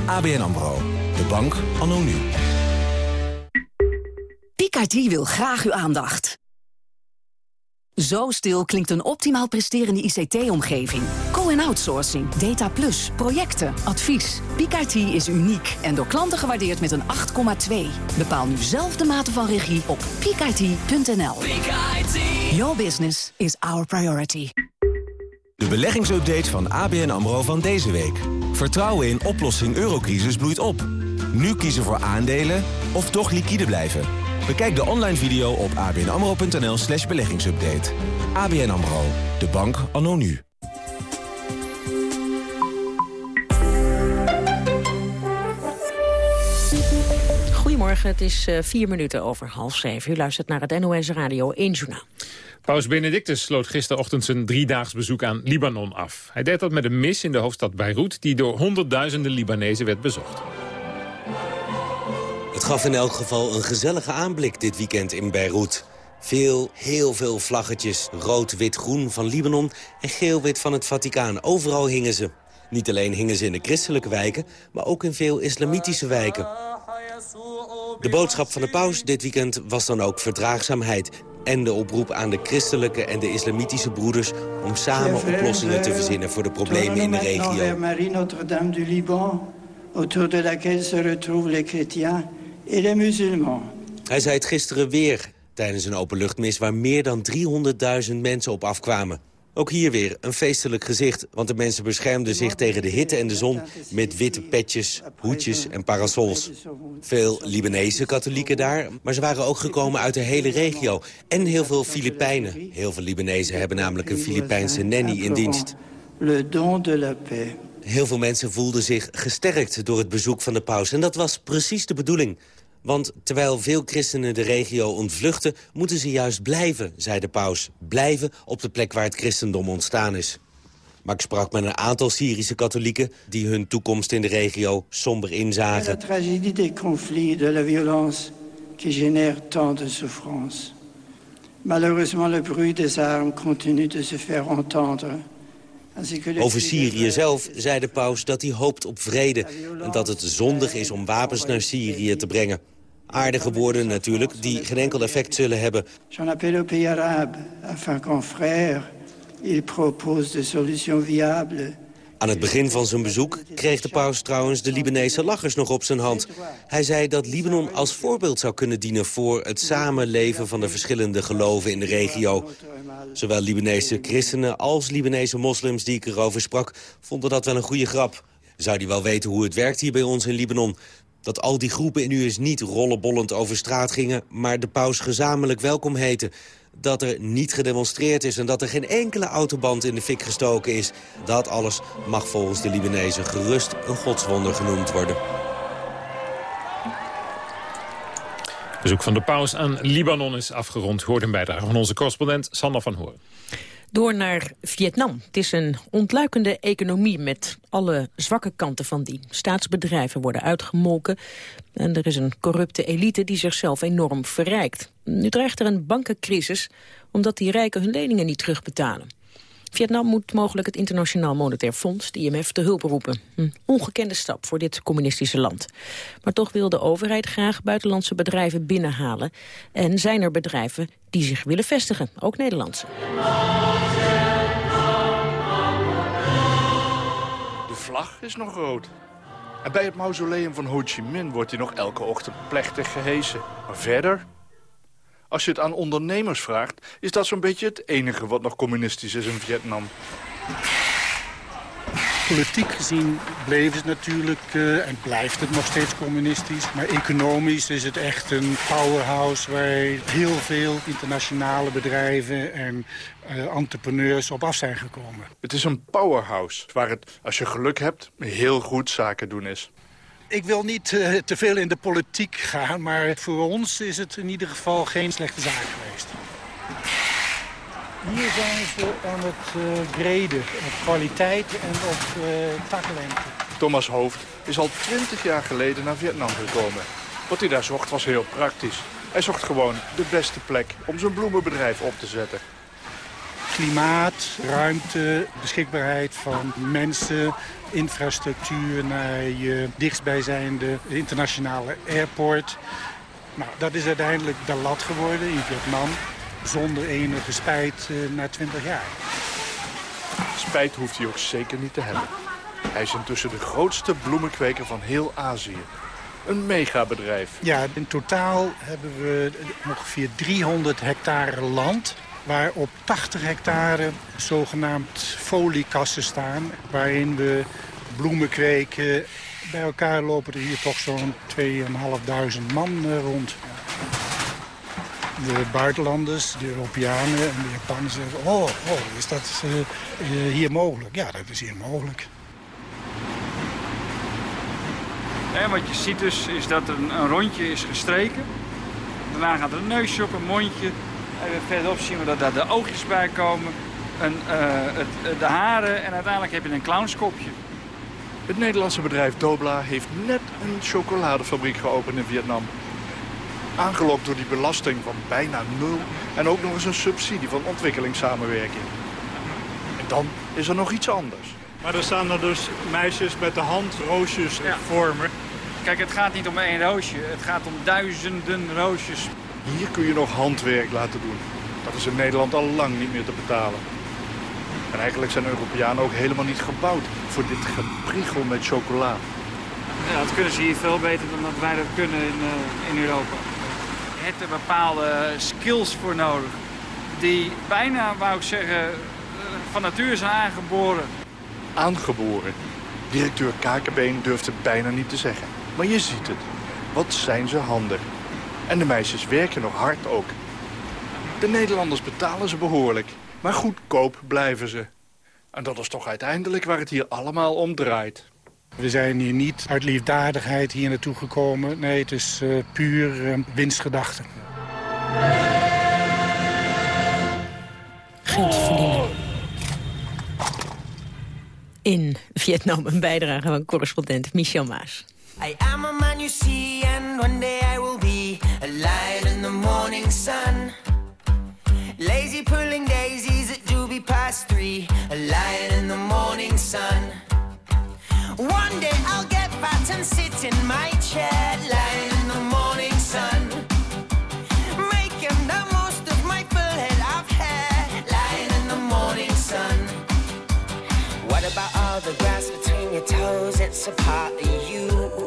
ABN AMRO. De bank anno nu. Picardie wil graag uw aandacht. Zo stil klinkt een optimaal presterende ICT-omgeving. Co-en-outsourcing, data plus, projecten, advies. Picardie is uniek en door klanten gewaardeerd met een 8,2. Bepaal nu zelf de mate van regie op picardie.nl. Your business is our priority. De beleggingsupdate van ABN AMRO van deze week. Vertrouwen in oplossing eurocrisis bloeit op. Nu kiezen voor aandelen of toch liquide blijven. Bekijk de online video op abnamro.nl slash beleggingsupdate. ABN AMRO, de bank anno nu. Goedemorgen, het is uh, vier minuten over half zeven. U luistert naar het NOS Radio 1 Journaal. Paus Benedictus sloot gisterochtend zijn driedaags bezoek aan Libanon af. Hij deed dat met een mis in de hoofdstad Beirut... die door honderdduizenden Libanezen werd bezocht. Het gaf in elk geval een gezellige aanblik dit weekend in Beirut. Veel, heel veel vlaggetjes. Rood, wit, groen van Libanon en geel, wit van het Vaticaan. Overal hingen ze. Niet alleen hingen ze in de christelijke wijken, maar ook in veel islamitische wijken. De boodschap van de paus dit weekend was dan ook verdraagzaamheid... en de oproep aan de christelijke en de islamitische broeders... om samen oplossingen te verzinnen voor de problemen in de regio. autour de laquelle se retrouvent les chrétiens et musulmans. Hij zei het gisteren weer tijdens een openluchtmis... waar meer dan 300.000 mensen op afkwamen. Ook hier weer een feestelijk gezicht, want de mensen beschermden zich tegen de hitte en de zon... met witte petjes, hoedjes en parasols. Veel Libanese katholieken daar, maar ze waren ook gekomen uit de hele regio. En heel veel Filipijnen. Heel veel Libanezen hebben namelijk een Filipijnse nanny in dienst. Le don de la paix. Heel veel mensen voelden zich gesterkt door het bezoek van de paus. En dat was precies de bedoeling. Want terwijl veel christenen de regio ontvluchten... moeten ze juist blijven, zei de paus. Blijven op de plek waar het christendom ontstaan is. Maar ik sprak met een aantal Syrische katholieken... die hun toekomst in de regio somber inzagen. tragédie des conflits, de la violence qui génère tant de souffrance. Malheureusement, le bruit des armes continue de se faire entendre. Over Syrië zelf zei de paus dat hij hoopt op vrede... en dat het zondig is om wapens naar Syrië te brengen. Aardige woorden natuurlijk, die geen enkel effect zullen hebben. J'en appelle aux pays arabes, afin qu'en frères, ils proposent des solutions viables. Aan het begin van zijn bezoek kreeg de paus trouwens de Libanese lachers nog op zijn hand. Hij zei dat Libanon als voorbeeld zou kunnen dienen voor het samenleven van de verschillende geloven in de regio. Zowel Libanese christenen als Libanese moslims die ik erover sprak vonden dat wel een goede grap. Zou die wel weten hoe het werkt hier bij ons in Libanon? Dat al die groepen nu eens niet rollenbollend over straat gingen... maar de paus gezamenlijk welkom heten. Dat er niet gedemonstreerd is en dat er geen enkele autoband in de fik gestoken is. Dat alles mag volgens de Libanezen gerust een godswonder genoemd worden. Bezoek van de paus aan Libanon is afgerond. Hoort een bijdrage van onze correspondent Sander van Hoorn. Door naar Vietnam. Het is een ontluikende economie met alle zwakke kanten van die. Staatsbedrijven worden uitgemolken en er is een corrupte elite die zichzelf enorm verrijkt. Nu dreigt er een bankencrisis omdat die rijken hun leningen niet terugbetalen. Vietnam moet mogelijk het Internationaal Monetair Fonds, de IMF, te hulp roepen. Een ongekende stap voor dit communistische land. Maar toch wil de overheid graag buitenlandse bedrijven binnenhalen. En zijn er bedrijven die zich willen vestigen, ook Nederlandse. Vlag is nog rood. En bij het mausoleum van Ho Chi Minh wordt hij nog elke ochtend plechtig gehesen. Maar verder? Als je het aan ondernemers vraagt, is dat zo'n beetje het enige wat nog communistisch is in Vietnam. Politiek gezien bleef het natuurlijk uh, en blijft het nog steeds communistisch. Maar economisch is het echt een powerhouse waar heel veel internationale bedrijven en uh, entrepreneurs op af zijn gekomen. Het is een powerhouse waar het, als je geluk hebt, heel goed zaken doen is. Ik wil niet uh, te veel in de politiek gaan, maar voor ons is het in ieder geval geen slechte zaak geweest. Hier zijn ze aan het uh, graden op kwaliteit en op uh, taklengte. Thomas Hoofd is al twintig jaar geleden naar Vietnam gekomen. Wat hij daar zocht was heel praktisch. Hij zocht gewoon de beste plek om zijn bloemenbedrijf op te zetten. Klimaat, ruimte, beschikbaarheid van mensen, infrastructuur naar je dichtstbijzijnde internationale airport. Nou, dat is uiteindelijk de lat geworden in Vietnam zonder enige spijt uh, na 20 jaar. Spijt hoeft hij ook zeker niet te hebben. Hij is intussen de grootste bloemenkweker van heel Azië. Een megabedrijf. Ja, in totaal hebben we ongeveer 300 hectare land... waar op 80 hectare zogenaamd foliekassen staan... waarin we bloemen kweken. Bij elkaar lopen er hier toch zo'n 2.500 man uh, rond de buitenlanders, de Europeanen en de Japanners zeggen... oh, oh is dat uh, uh, hier mogelijk? Ja, dat is hier mogelijk. En wat je ziet dus, is dat er een, een rondje is gestreken. Daarna gaat er een neusje op, een mondje. En verderop zien we dat daar de oogjes bij komen. Een, uh, het, de haren en uiteindelijk heb je een clownskopje. Het Nederlandse bedrijf Dobla heeft net een chocoladefabriek geopend in Vietnam. Aangelokt door die belasting van bijna nul en ook nog eens een subsidie van ontwikkelingssamenwerking. En dan is er nog iets anders. Maar er staan er dus meisjes met de hand roosjes vormen. Kijk, het gaat niet om één roosje. Het gaat om duizenden roosjes. Hier kun je nog handwerk laten doen. Dat is in Nederland al lang niet meer te betalen. En eigenlijk zijn Europeanen ook helemaal niet gebouwd voor dit gepriegel met chocola. Ja, dat kunnen ze hier veel beter dan dat wij dat kunnen in, eh, in Europa. Hebt er bepaalde skills voor nodig. Die bijna, wou ik zeggen, eh, van natuur zijn aangeboren. Aangeboren. Directeur Kakenbeen durft het bijna niet te zeggen. Maar je ziet het. Wat zijn ze handig. En de meisjes werken nog hard ook. De Nederlanders betalen ze behoorlijk. Maar goedkoop blijven ze. En dat is toch uiteindelijk waar het hier allemaal om draait. We zijn hier niet uit liefdadigheid hier naartoe gekomen. Nee, het is eh, puur uh, winstgedachte. Geld verdienen. In Vietnam een bijdrage van correspondent Michel Maas. I am a man you see, and one day I will be a lion in the morning sun. Lazy pulling daisies at doobie past three, a lion in the morning sun. And sit in my chair, lying in the morning sun. Making the most of my lying in the morning sun. What about all the grass between your toes? It's a part of you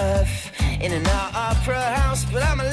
Earth in an opera house, but I'm a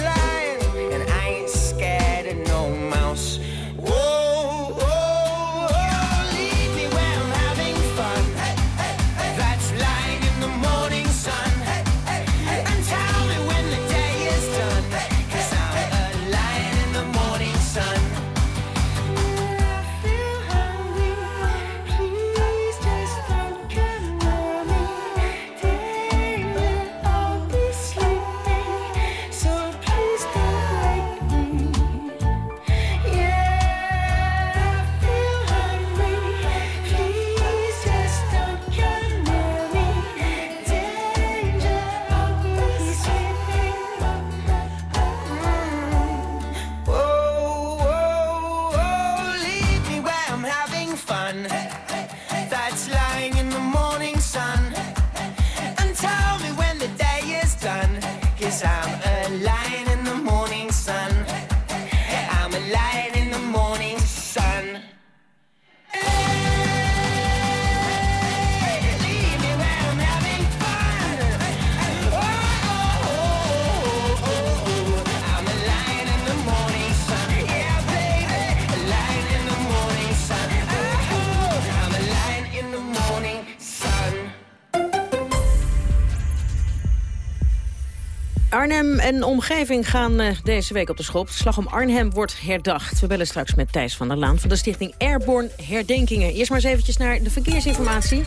en omgeving gaan eh, deze week op de schop. De slag om Arnhem wordt herdacht. We bellen straks met Thijs van der Laan van de stichting Airborne Herdenkingen. Eerst maar eens eventjes naar de verkeersinformatie.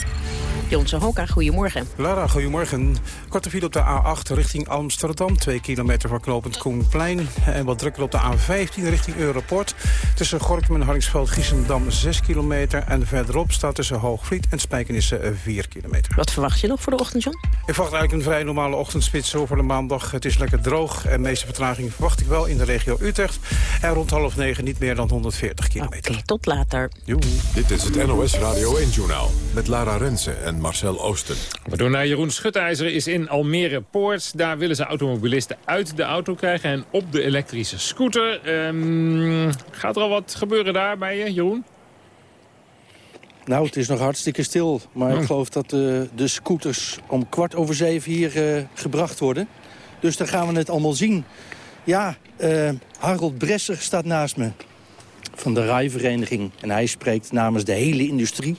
Johnson Hoka, goedemorgen. Lara, goedemorgen. Korte file op de A8 richting Amsterdam. 2 kilometer voor knooppunt Koenplein. En wat drukker op de A15 richting Europort. Tussen Gorkum en Hardingsveld-Giessendam 6 kilometer. En verderop staat tussen Hoogvliet en Spijkenisse 4 kilometer. Wat verwacht je nog voor de ochtend, John? Ik verwacht eigenlijk een vrij normale ochtendspits over de maandag. Het is lekker droog en meeste vertraging verwacht ik wel in de regio Utrecht. En rond half negen niet meer dan 140 kilometer. Oké, tot later. Joe. Dit is het NOS Radio 1-journaal met Lara Rensen en Marcel Oosten. We doen naar Jeroen Schutijzer is in Almere Poort. Daar willen ze automobilisten uit de auto krijgen en op de elektrische scooter. Ehm, gaat er al wat gebeuren daar bij je, Jeroen? Nou, het is nog hartstikke stil. Maar Oh. ik geloof dat eh, de scooters om kwart over zeven hier eh, gebracht worden. Dus daar gaan we het allemaal zien. Ja, eh, Harold Bresser staat naast me van de rijvereniging. En hij spreekt namens de hele industrie.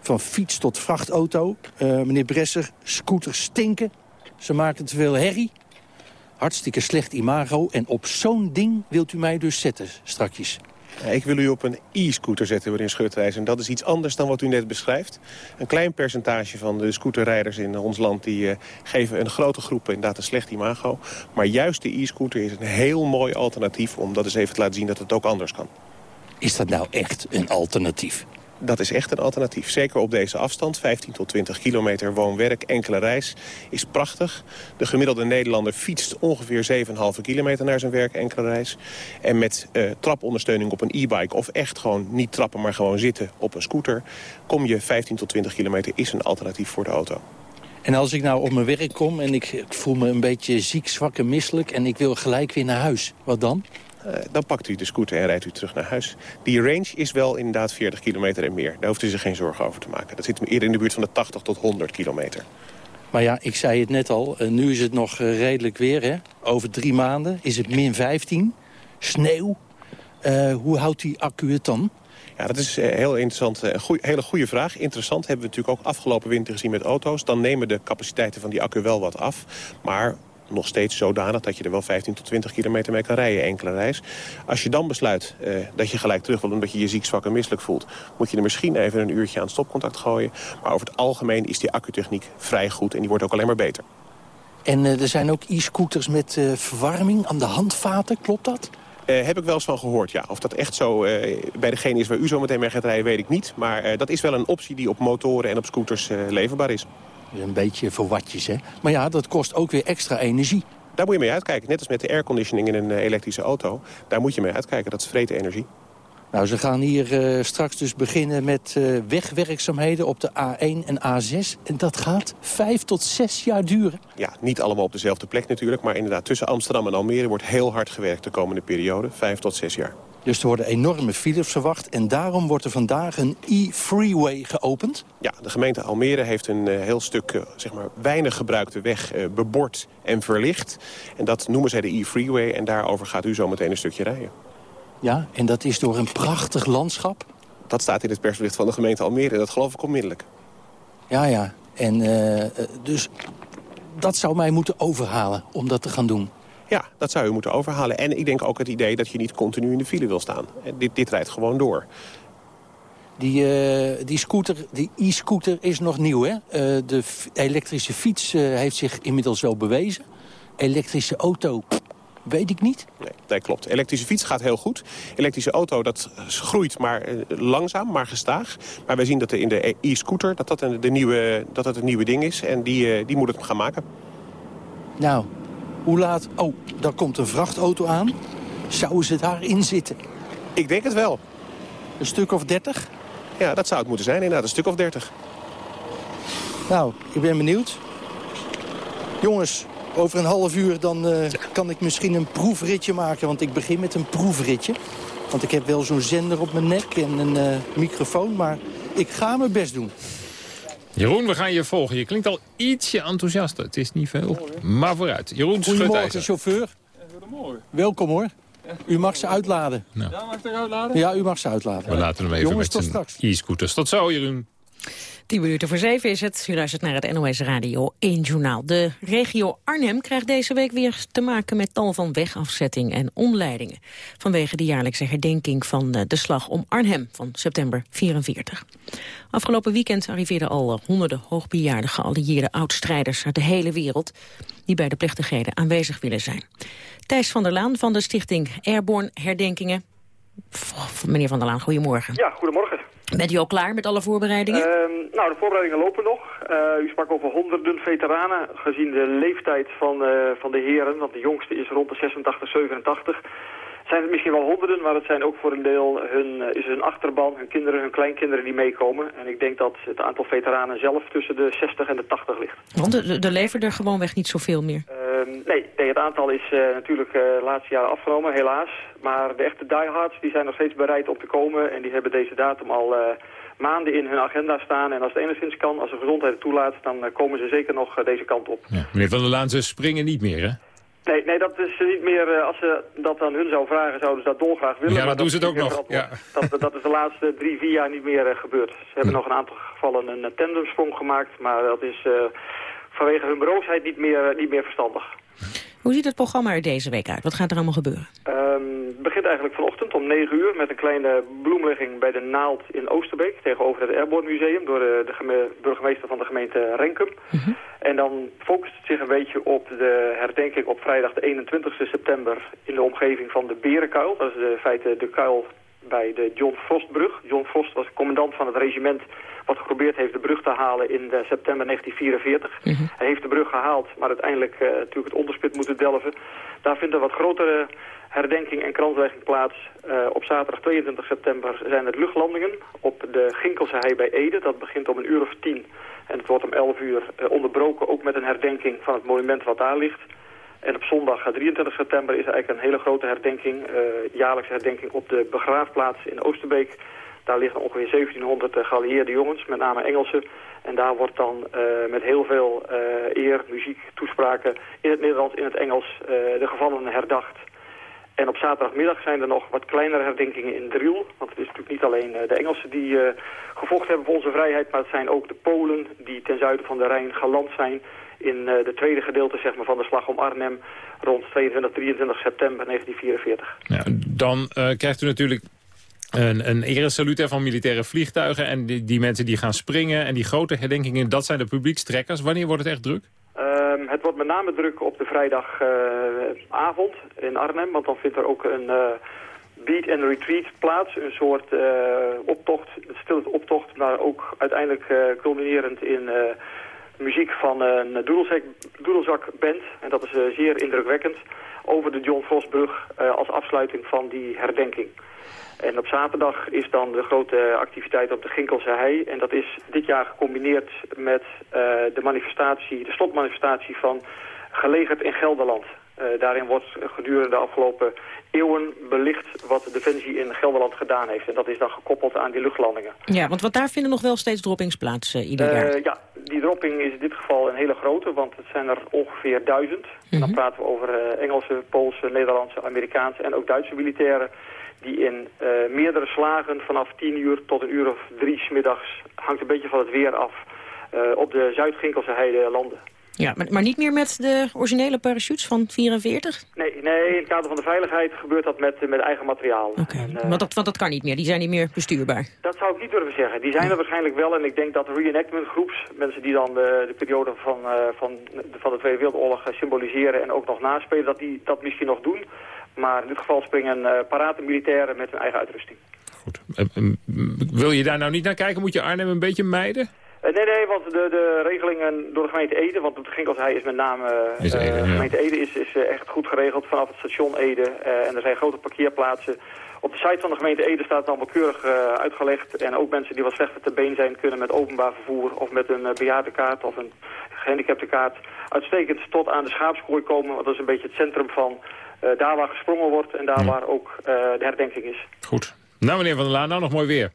Van fiets tot vrachtauto. Meneer Bresser, scooters stinken. Ze maken te veel herrie. Hartstikke slecht imago. En op zo'n ding wilt u mij dus zetten strakjes. Ik wil u op een e-scooter zetten, meneer Schutreis. En dat is iets anders dan wat u net beschrijft. Een klein percentage van de scooterrijders in ons land... die eh, geven een grote groep inderdaad een slecht imago. Maar juist de e-scooter is een heel mooi alternatief... om dat eens even te laten zien dat het ook anders kan. Is dat nou echt een alternatief? Dat is echt een alternatief. Zeker op deze afstand, 15 tot 20 kilometer woon-werk, enkele reis, is prachtig. De gemiddelde Nederlander fietst ongeveer 7,5 kilometer naar zijn werk, enkele reis. En met eh, trapondersteuning op een e-bike of echt gewoon niet trappen, maar gewoon zitten op een scooter... kom je 15 tot 20 kilometer, is een alternatief voor de auto. En als ik nou op mijn werk kom en ik, voel me een beetje ziek, zwak en misselijk... en ik wil gelijk weer naar huis, wat dan? Eh, dan pakt u de scooter en rijdt u terug naar huis. Die range is wel inderdaad 40 kilometer en meer. Daar hoeft u zich geen zorgen over te maken. Dat zit eerder in de buurt van de 80 tot 100 kilometer. Maar ja, ik zei het net al, eh, nu is het nog eh, redelijk weer, hè? Over drie maanden is het min 15, sneeuw. Hoe houdt die accu het dan? Ja, dat is heel interessant. Een goeie- hele goede vraag. Interessant hebben we natuurlijk ook afgelopen winter gezien met auto's. Dan nemen de capaciteiten van die accu wel wat af. Maar nog steeds zodanig dat je er wel 15 tot 20 kilometer mee kan rijden, enkele reis. Als je dan besluit eh, dat je gelijk terug wil omdat je je ziek, zwak en misselijk voelt... moet je er misschien even een uurtje aan het stopcontact gooien. Maar over het algemeen is die accutechniek vrij goed en die wordt ook alleen maar beter. En eh, er zijn ook e-scooters met eh, verwarming aan de handvaten, klopt dat? Eh, heb ik wel eens van gehoord, ja. Of dat echt zo bij degene is waar u zo meteen mee gaat rijden, weet ik niet. Maar dat is wel een optie die op motoren en op scooters leverbaar is. Een beetje voor watjes, hè? Maar ja, dat kost ook weer extra energie. Daar moet je mee uitkijken. Net als met de airconditioning in een eh, elektrische auto. Daar moet je mee uitkijken. Dat is vrete energie. Nou, ze gaan hier eh, straks dus beginnen met eh, wegwerkzaamheden op de A1 en A6. En dat gaat vijf tot zes jaar duren. Ja, niet allemaal op dezelfde plek natuurlijk. Maar inderdaad, tussen Amsterdam en Almere wordt heel hard gewerkt de komende periode. Vijf tot zes jaar. Dus er worden enorme files verwacht. En daarom wordt er vandaag een e-freeway geopend. Ja, de gemeente Almere heeft een eh, heel stuk eh, zeg maar, weinig gebruikte weg eh, bebord en verlicht. En dat noemen zij de e-freeway. En daarover gaat u zo meteen een stukje rijden. Ja, en dat is door een prachtig landschap. Dat staat in het persbericht van de gemeente Almere. Dat geloof ik onmiddellijk. Ja, ja. En dus dat zou mij moeten overhalen om dat te gaan doen. Ja, dat zou u moeten overhalen. En ik denk ook het idee dat je niet continu in de file wil staan. Dit, dit rijdt gewoon door. Die, eh, die scooter, die e-scooter is nog nieuw, hè? Eh, de elektrische fiets eh, heeft zich inmiddels wel bewezen. Elektrische auto, weet ik niet. Nee, nee, klopt. Elektrische fiets gaat heel goed. Elektrische auto, dat groeit maar langzaam, maar gestaag. Maar wij zien dat er in de e-scooter dat dat, een, de nieuwe, dat dat een nieuwe ding is. En die, die moet het gaan maken. Nou, hoe laat... Oh, daar komt een vrachtauto aan. Zouden ze daarin zitten? Ik denk het wel. Een stuk of dertig? Ja, dat zou het moeten zijn. Inderdaad, een stuk of dertig. Nou, ik ben benieuwd. Jongens, over een half uur dan eh, kan ik misschien een proefritje maken. Want ik begin met een proefritje. Want ik heb wel zo'n zender op mijn nek en een eh, microfoon. Maar ik ga mijn best doen. Jeroen, we gaan je volgen. Je klinkt al ietsje enthousiaster. Het is niet veel, maar vooruit. Jeroen Goedemorgen, chauffeur. Welkom hoor. U mag ze uitladen. Nou. Ja, u mag ze uitladen. We laten hem even Jongens, met zijn e-scooters. Tot zo, Jeroen. 10 minuten voor 7 is het. U luistert naar het NOS Radio 1 Journaal. De regio Arnhem krijgt deze week weer te maken met tal van wegafzetting en omleidingen. Vanwege de jaarlijkse herdenking van de slag om Arnhem van september 44. Afgelopen weekend arriveerden al honderden hoogbejaarde geallieerde oud-strijders uit de hele wereld die bij de plechtigheden aanwezig willen zijn. Thijs van der Laan van de stichting Airborne Herdenkingen. Meneer van der Laan, goedemorgen. Ja, goedemorgen. Bent u al klaar met alle voorbereidingen? Ehm, nou, de voorbereidingen lopen nog. Uh, u sprak over honderden veteranen, gezien de leeftijd van, uh, van de heren. Want de jongste is rond de 86, 87. Zijn het misschien wel honderden, maar het zijn ook voor een deel hun, uh, is hun achterban, hun kinderen, hun kleinkinderen die meekomen. En ik denk dat het aantal veteranen zelf tussen de 60 en de 80 ligt. Want er leven er gewoonweg niet zoveel meer? Ehm, nee, nee, het aantal is natuurlijk de laatste jaren afgenomen, helaas. Maar de echte diehards die zijn nog steeds bereid om te komen en die hebben deze datum al maanden in hun agenda staan. En als het enigszins kan, als de gezondheid het toelaat, dan komen ze zeker nog deze kant op. Ja, meneer Van der Laan, ze springen niet meer, hè? Nee, nee, dat is niet meer, als ze dat aan hun zou vragen, zouden ze dat dolgraag willen. Ja, dat doen ze het ook nog. Ja. Dat, dat is de laatste drie, vier jaar niet meer gebeurd. Ze hebben nog een aantal gevallen een tandemsprong gemaakt, maar dat is uh, vanwege hun beroofdheid niet meer, niet meer verstandig. Hoe ziet het programma er deze week uit? Wat gaat er allemaal gebeuren? Um, het begint eigenlijk vanochtend om 9 uur met een kleine bloemlegging bij de Naald in Oosterbeek. Tegenover het Airborne Museum door de, de burgemeester van de gemeente Renkum. Mhm. En dan focust het zich een beetje op de herdenking op vrijdag de 21 september in de omgeving van de Berenkuil. Dat is in feite de kuil bij de John Frostbrug. John Frost was commandant van het regiment wat geprobeerd heeft de brug te halen in de september 1944. Hij heeft de brug gehaald, maar uiteindelijk uh, natuurlijk het onderspit moeten delven. Daar vindt een wat grotere herdenking en kranslegging plaats. Uh, op zaterdag 22 september zijn er luchtlandingen op de Ginkelse hei bij Ede. Dat begint om een uur of tien en het wordt om 11 uur onderbroken, ook met een herdenking van het monument wat daar ligt. En op zondag 23 september is er eigenlijk een hele grote herdenking, uh, jaarlijkse herdenking op de begraafplaats in Oosterbeek. Daar liggen ongeveer 1700 uh, geallieerde jongens, met name Engelsen. En daar wordt dan uh, met heel veel uh, eer, muziek, toespraken in het Nederlands, in het Engels, de gevallenen herdacht. En op zaterdagmiddag zijn er nog wat kleinere herdenkingen in Driel. Want het is natuurlijk niet alleen de Engelsen die gevochten hebben voor onze vrijheid... maar het zijn ook de Polen die ten zuiden van de Rijn galant zijn... in de tweede gedeelte zeg maar, van de slag om Arnhem rond 22, 23 september 1944. Ja, dan krijgt u natuurlijk een, een eresalute van militaire vliegtuigen. En die, die, mensen die gaan springen en die grote herdenkingen, dat zijn de publiekstrekkers. Wanneer wordt het echt druk? Um, het wordt met name druk op de vrijdagavond uh, in Arnhem. Want dan vindt er ook een uh, beat and retreat plaats. Een soort uh, optocht, een stille optocht. Maar ook uiteindelijk culminerend in muziek van een doedelzak, doedelzakband. En dat is zeer indrukwekkend. Over de John Frostbrug als afsluiting van die herdenking. En op zaterdag is dan de grote activiteit op de Ginkelse Hei. En dat is dit jaar gecombineerd met uh, de manifestatie, de slotmanifestatie van Gelegerd in Gelderland. Uh, daarin wordt gedurende de afgelopen eeuwen belicht wat Defensie in Gelderland gedaan heeft. En dat is dan gekoppeld aan die luchtlandingen. Ja, want wat daar vinden nog wel steeds droppings plaats uh, ieder jaar. ja, dropping is in dit geval een hele grote, want het zijn er ongeveer duizend. Mm -hmm. En dan praten we over Engelse, Poolse, Nederlandse, Amerikaanse en ook Duitse militairen die in uh, meerdere slagen vanaf 10 uur tot een uur of drie smiddags, hangt een beetje van het weer af, uh, op de Zuid-Ginkelse heide landen. Ja, maar, maar, niet meer met de originele parachutes van 44? Nee, nee, in het kader van de veiligheid gebeurt dat met, met eigen materiaal. Oké, okay. uh, want, dat, want dat kan niet meer, die zijn niet meer bestuurbaar. Dat zou ik niet durven zeggen. Die zijn er waarschijnlijk wel en ik denk dat de reenactment groeps, mensen die dan de, de periode van, van, van de Tweede Wereldoorlog symboliseren en ook nog naspelen, dat die dat misschien nog doen. Maar in dit geval springen uh, parate militairen met hun eigen uitrusting. Goed. Uh, wil je daar nou niet naar kijken? Moet je Arnhem een beetje mijden? Uh, nee, nee, want de, de regelingen door de gemeente Ede, want het ging als hij is met name... Is Ede, de gemeente Ede is, is echt goed geregeld vanaf het station Ede. en er zijn grote parkeerplaatsen. Op de site van de gemeente Ede staat het allemaal keurig uitgelegd. En ook mensen die wat slechter te been zijn kunnen met openbaar vervoer... of met een bejaardenkaart of een gehandicaptenkaart... uitstekend tot aan de schaapskooi komen. Want dat is een beetje het centrum van... Uh, daar waar gesprongen wordt en daar ja. waar ook uh, de herdenking is. Goed. Nou, meneer Van der Laan, nou nog mooi weer.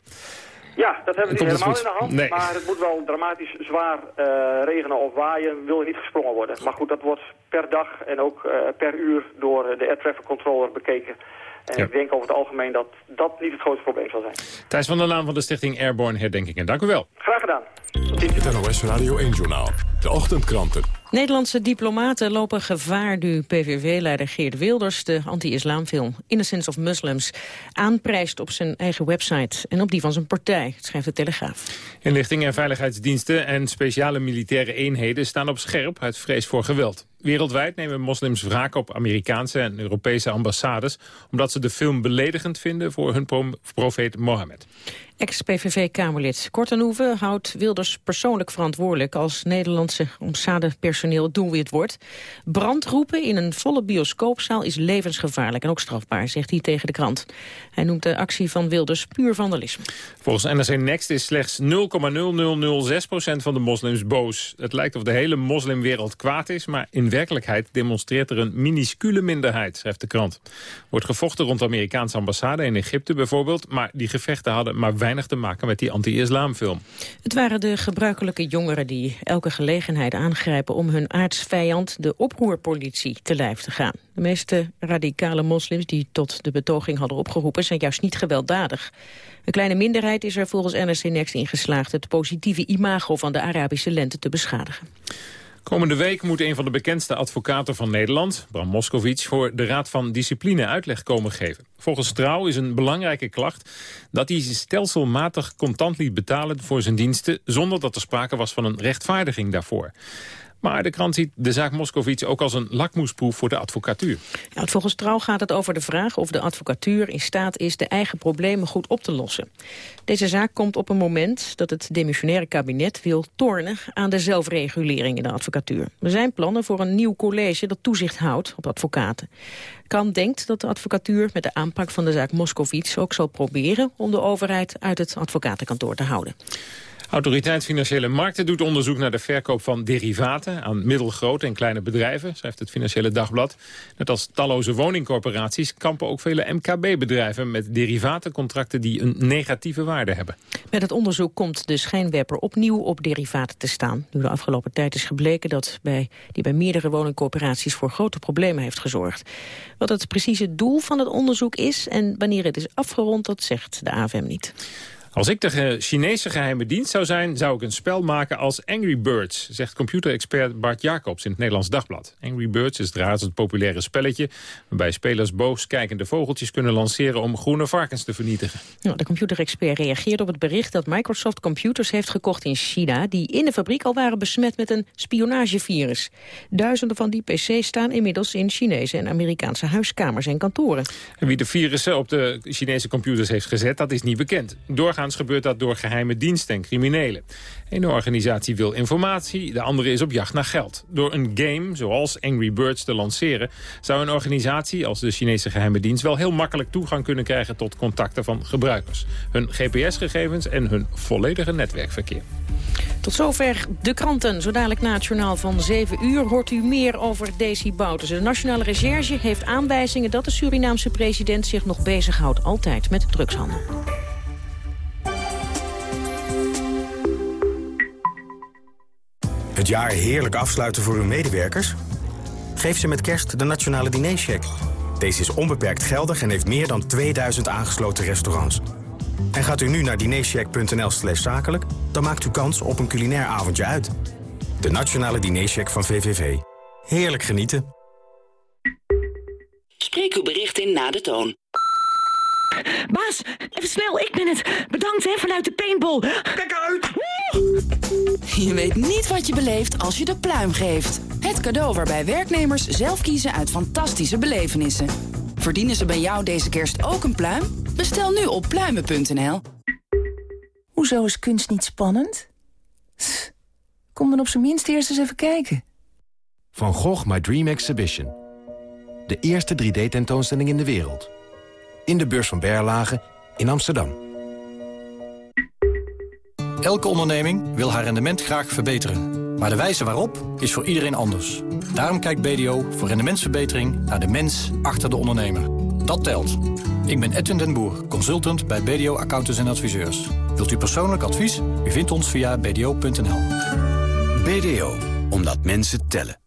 Ja, dat hebben we niet helemaal in de hand. Nee. Maar het moet wel dramatisch zwaar uh, regenen of waaien, wil er niet gesprongen worden. Maar goed, dat wordt per dag en ook per uur door de air traffic controller bekeken. En Ja. ik denk over het algemeen dat dat niet het grootste probleem zal zijn. Thijs van der Laan van de stichting Airborne Herdenkingen. Dank u wel. Graag gedaan. Het NOS Radio 1-journaal. De ochtendkranten. Nederlandse diplomaten lopen gevaar nu PVV-leider Geert Wilders de anti-islamfilm Innocence of Muslims aanprijst op zijn eigen website en op die van zijn partij, schrijft de Telegraaf. Inlichting en veiligheidsdiensten en speciale militaire eenheden staan op scherp uit vrees voor geweld. Wereldwijd nemen moslims wraak op Amerikaanse en Europese ambassades... omdat ze de film beledigend vinden voor hun profeet Mohammed. Ex-PVV-Kamerlid Kortenhoeven houdt Wilders persoonlijk verantwoordelijk... als Nederlandse personeel doelwit wordt. Brandroepen in een volle bioscoopzaal is levensgevaarlijk en ook strafbaar, zegt hij tegen de krant. Hij noemt de actie van Wilders puur vandalisme. Volgens NRC Next is slechts 0,0006% van de moslims boos. Het lijkt of de hele moslimwereld kwaad is, maar in werkelijkheid demonstreert er een minuscule minderheid, schrijft de krant. Wordt gevochten rond de Amerikaanse ambassade in Egypte bijvoorbeeld, maar die gevechten hadden maar weinig te maken met die anti-islamfilm. Het waren de gebruikelijke jongeren die elke gelegenheid aangrijpen om hun aardsvijand, de oproerpolitie, te lijf te gaan. De meeste radicale moslims die tot de betoging hadden opgeroepen zijn juist niet gewelddadig. Een kleine minderheid is er volgens NRC Next in geslaagd het positieve imago van de Arabische lente te beschadigen. Komende week moet een van de bekendste advocaten van Nederland, Bram Moskowitz, voor de Raad van Discipline uitleg komen geven. Volgens Trouw is een belangrijke klacht dat hij stelselmatig contant liet betalen voor zijn diensten, zonder dat er sprake was van een rechtvaardiging daarvoor. Maar de krant ziet de zaak Moskovits ook als een lakmoesproef voor de advocatuur. Volgens Trouw gaat het over de vraag of de advocatuur in staat is de eigen problemen goed op te lossen. Deze zaak komt op een moment dat het demissionaire kabinet wil tornen aan de zelfregulering in de advocatuur. Er zijn plannen voor een nieuw college dat toezicht houdt op advocaten. Kan denkt dat de advocatuur met de aanpak van de zaak Moskovits ook zal proberen om de overheid uit het advocatenkantoor te houden. Autoriteit Financiële Markten doet onderzoek naar de verkoop van derivaten aan middelgrote en kleine bedrijven, schrijft het Financiële Dagblad. Net als talloze woningcorporaties kampen ook vele MKB-bedrijven met derivatencontracten die een negatieve waarde hebben. Met het onderzoek komt de schijnwerper opnieuw op derivaten te staan. Nu de afgelopen tijd is gebleken dat bij, die bij meerdere woningcorporaties voor grote problemen heeft gezorgd. Wat het precieze doel van het onderzoek is en wanneer het is afgerond, dat zegt de AFM niet. Als ik de Chinese geheime dienst zou zijn, zou ik een spel maken als Angry Birds, zegt computerexpert Bart Jacobs in het Nederlands Dagblad. Angry Birds is het razend populaire spelletje waarbij spelers boos kijkende vogeltjes kunnen lanceren om groene varkens te vernietigen. Nou, de computerexpert reageert op het bericht dat Microsoft computers heeft gekocht in China die in de fabriek al waren besmet met een spionagevirus. Duizenden van die pc's staan inmiddels in Chinese en Amerikaanse huiskamers en kantoren. En wie de virussen op de Chinese computers heeft gezet, dat is niet bekend. Gebeurt dat door geheime diensten en criminelen. Een organisatie wil informatie, de andere is op jacht naar geld. Door een game, zoals Angry Birds, te lanceren... zou een organisatie als de Chinese geheime dienst... wel heel makkelijk toegang kunnen krijgen tot contacten van gebruikers. Hun GPS-gegevens en hun volledige netwerkverkeer. Tot zover de kranten. Zo dadelijk na het journaal van 7 uur hoort u meer over Daisy Bouterse. De Nationale Recherche heeft aanwijzingen dat de Surinaamse president zich nog bezighoudt altijd met drugshandel. Het jaar heerlijk afsluiten voor uw medewerkers? Geef ze met kerst de Nationale Dinercheck. Deze is onbeperkt geldig en heeft meer dan 2000 aangesloten restaurants. En gaat u nu naar dinercheck.nl slash zakelijk... dan maakt u kans op een culinair avondje uit. De Nationale Dinercheck van VVV. Heerlijk genieten. Spreek uw bericht in na de toon. Baas, even snel, ik ben het. Bedankt hè, vanuit de paintball. Kijk uit! Je weet niet wat je beleeft als je de pluim geeft. Het cadeau waarbij werknemers zelf kiezen uit fantastische belevenissen. Verdienen ze bij jou deze kerst ook een pluim? Bestel nu op pluimen.nl. Hoezo is kunst niet spannend? Kom dan op zijn minst eerst eens even kijken. Van Gogh My Dream Exhibition. De eerste 3D-tentoonstelling in de wereld. In de beurs van Berlage in Amsterdam. Elke onderneming wil haar rendement graag verbeteren. Maar de wijze waarop is voor iedereen anders. Daarom kijkt BDO voor rendementsverbetering naar de mens achter de ondernemer. Dat telt. Ik ben Edwin den Boer, consultant bij BDO Accountants en Adviseurs. Wilt u persoonlijk advies? U vindt ons via bdo.nl. BDO, omdat mensen tellen.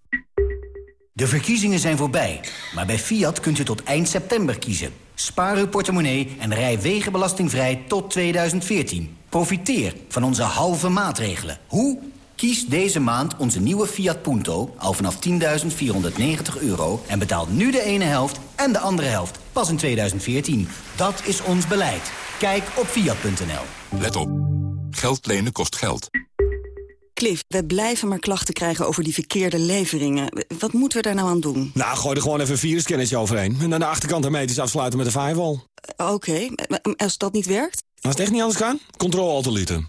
De verkiezingen zijn voorbij, maar bij Fiat kunt u tot eind september kiezen. Spaar uw portemonnee en rij wegenbelastingvrij tot 2014. Profiteer van onze halve maatregelen. Hoe? Kies deze maand onze nieuwe Fiat Punto al vanaf 10.490 euro... en betaal nu de ene helft en de andere helft pas in 2014. Dat is ons beleid. Kijk op Fiat.nl. Let op. Geld lenen kost geld. Cliff, we blijven maar klachten krijgen over die verkeerde leveringen. Wat moeten we daar nou aan doen? Nou, gooi er gewoon even een virusscannertje overheen. En aan de achterkant hermetisch afsluiten met een firewall. Uh, Oké, okay. als dat niet werkt? Als het echt niet anders kan, controle alt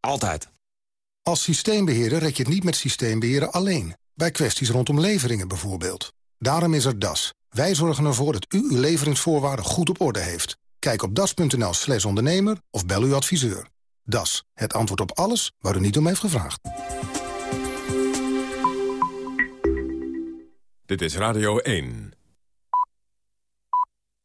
Altijd. Als systeembeheerder red je het niet met systeembeheerder alleen. Bij kwesties rondom leveringen bijvoorbeeld. Daarom is er DAS. Wij zorgen ervoor dat u uw leveringsvoorwaarden goed op orde heeft. Kijk op das.nl slash ondernemer of bel uw adviseur. DAS, het antwoord op alles waar u niet om heeft gevraagd. Dit is Radio 1.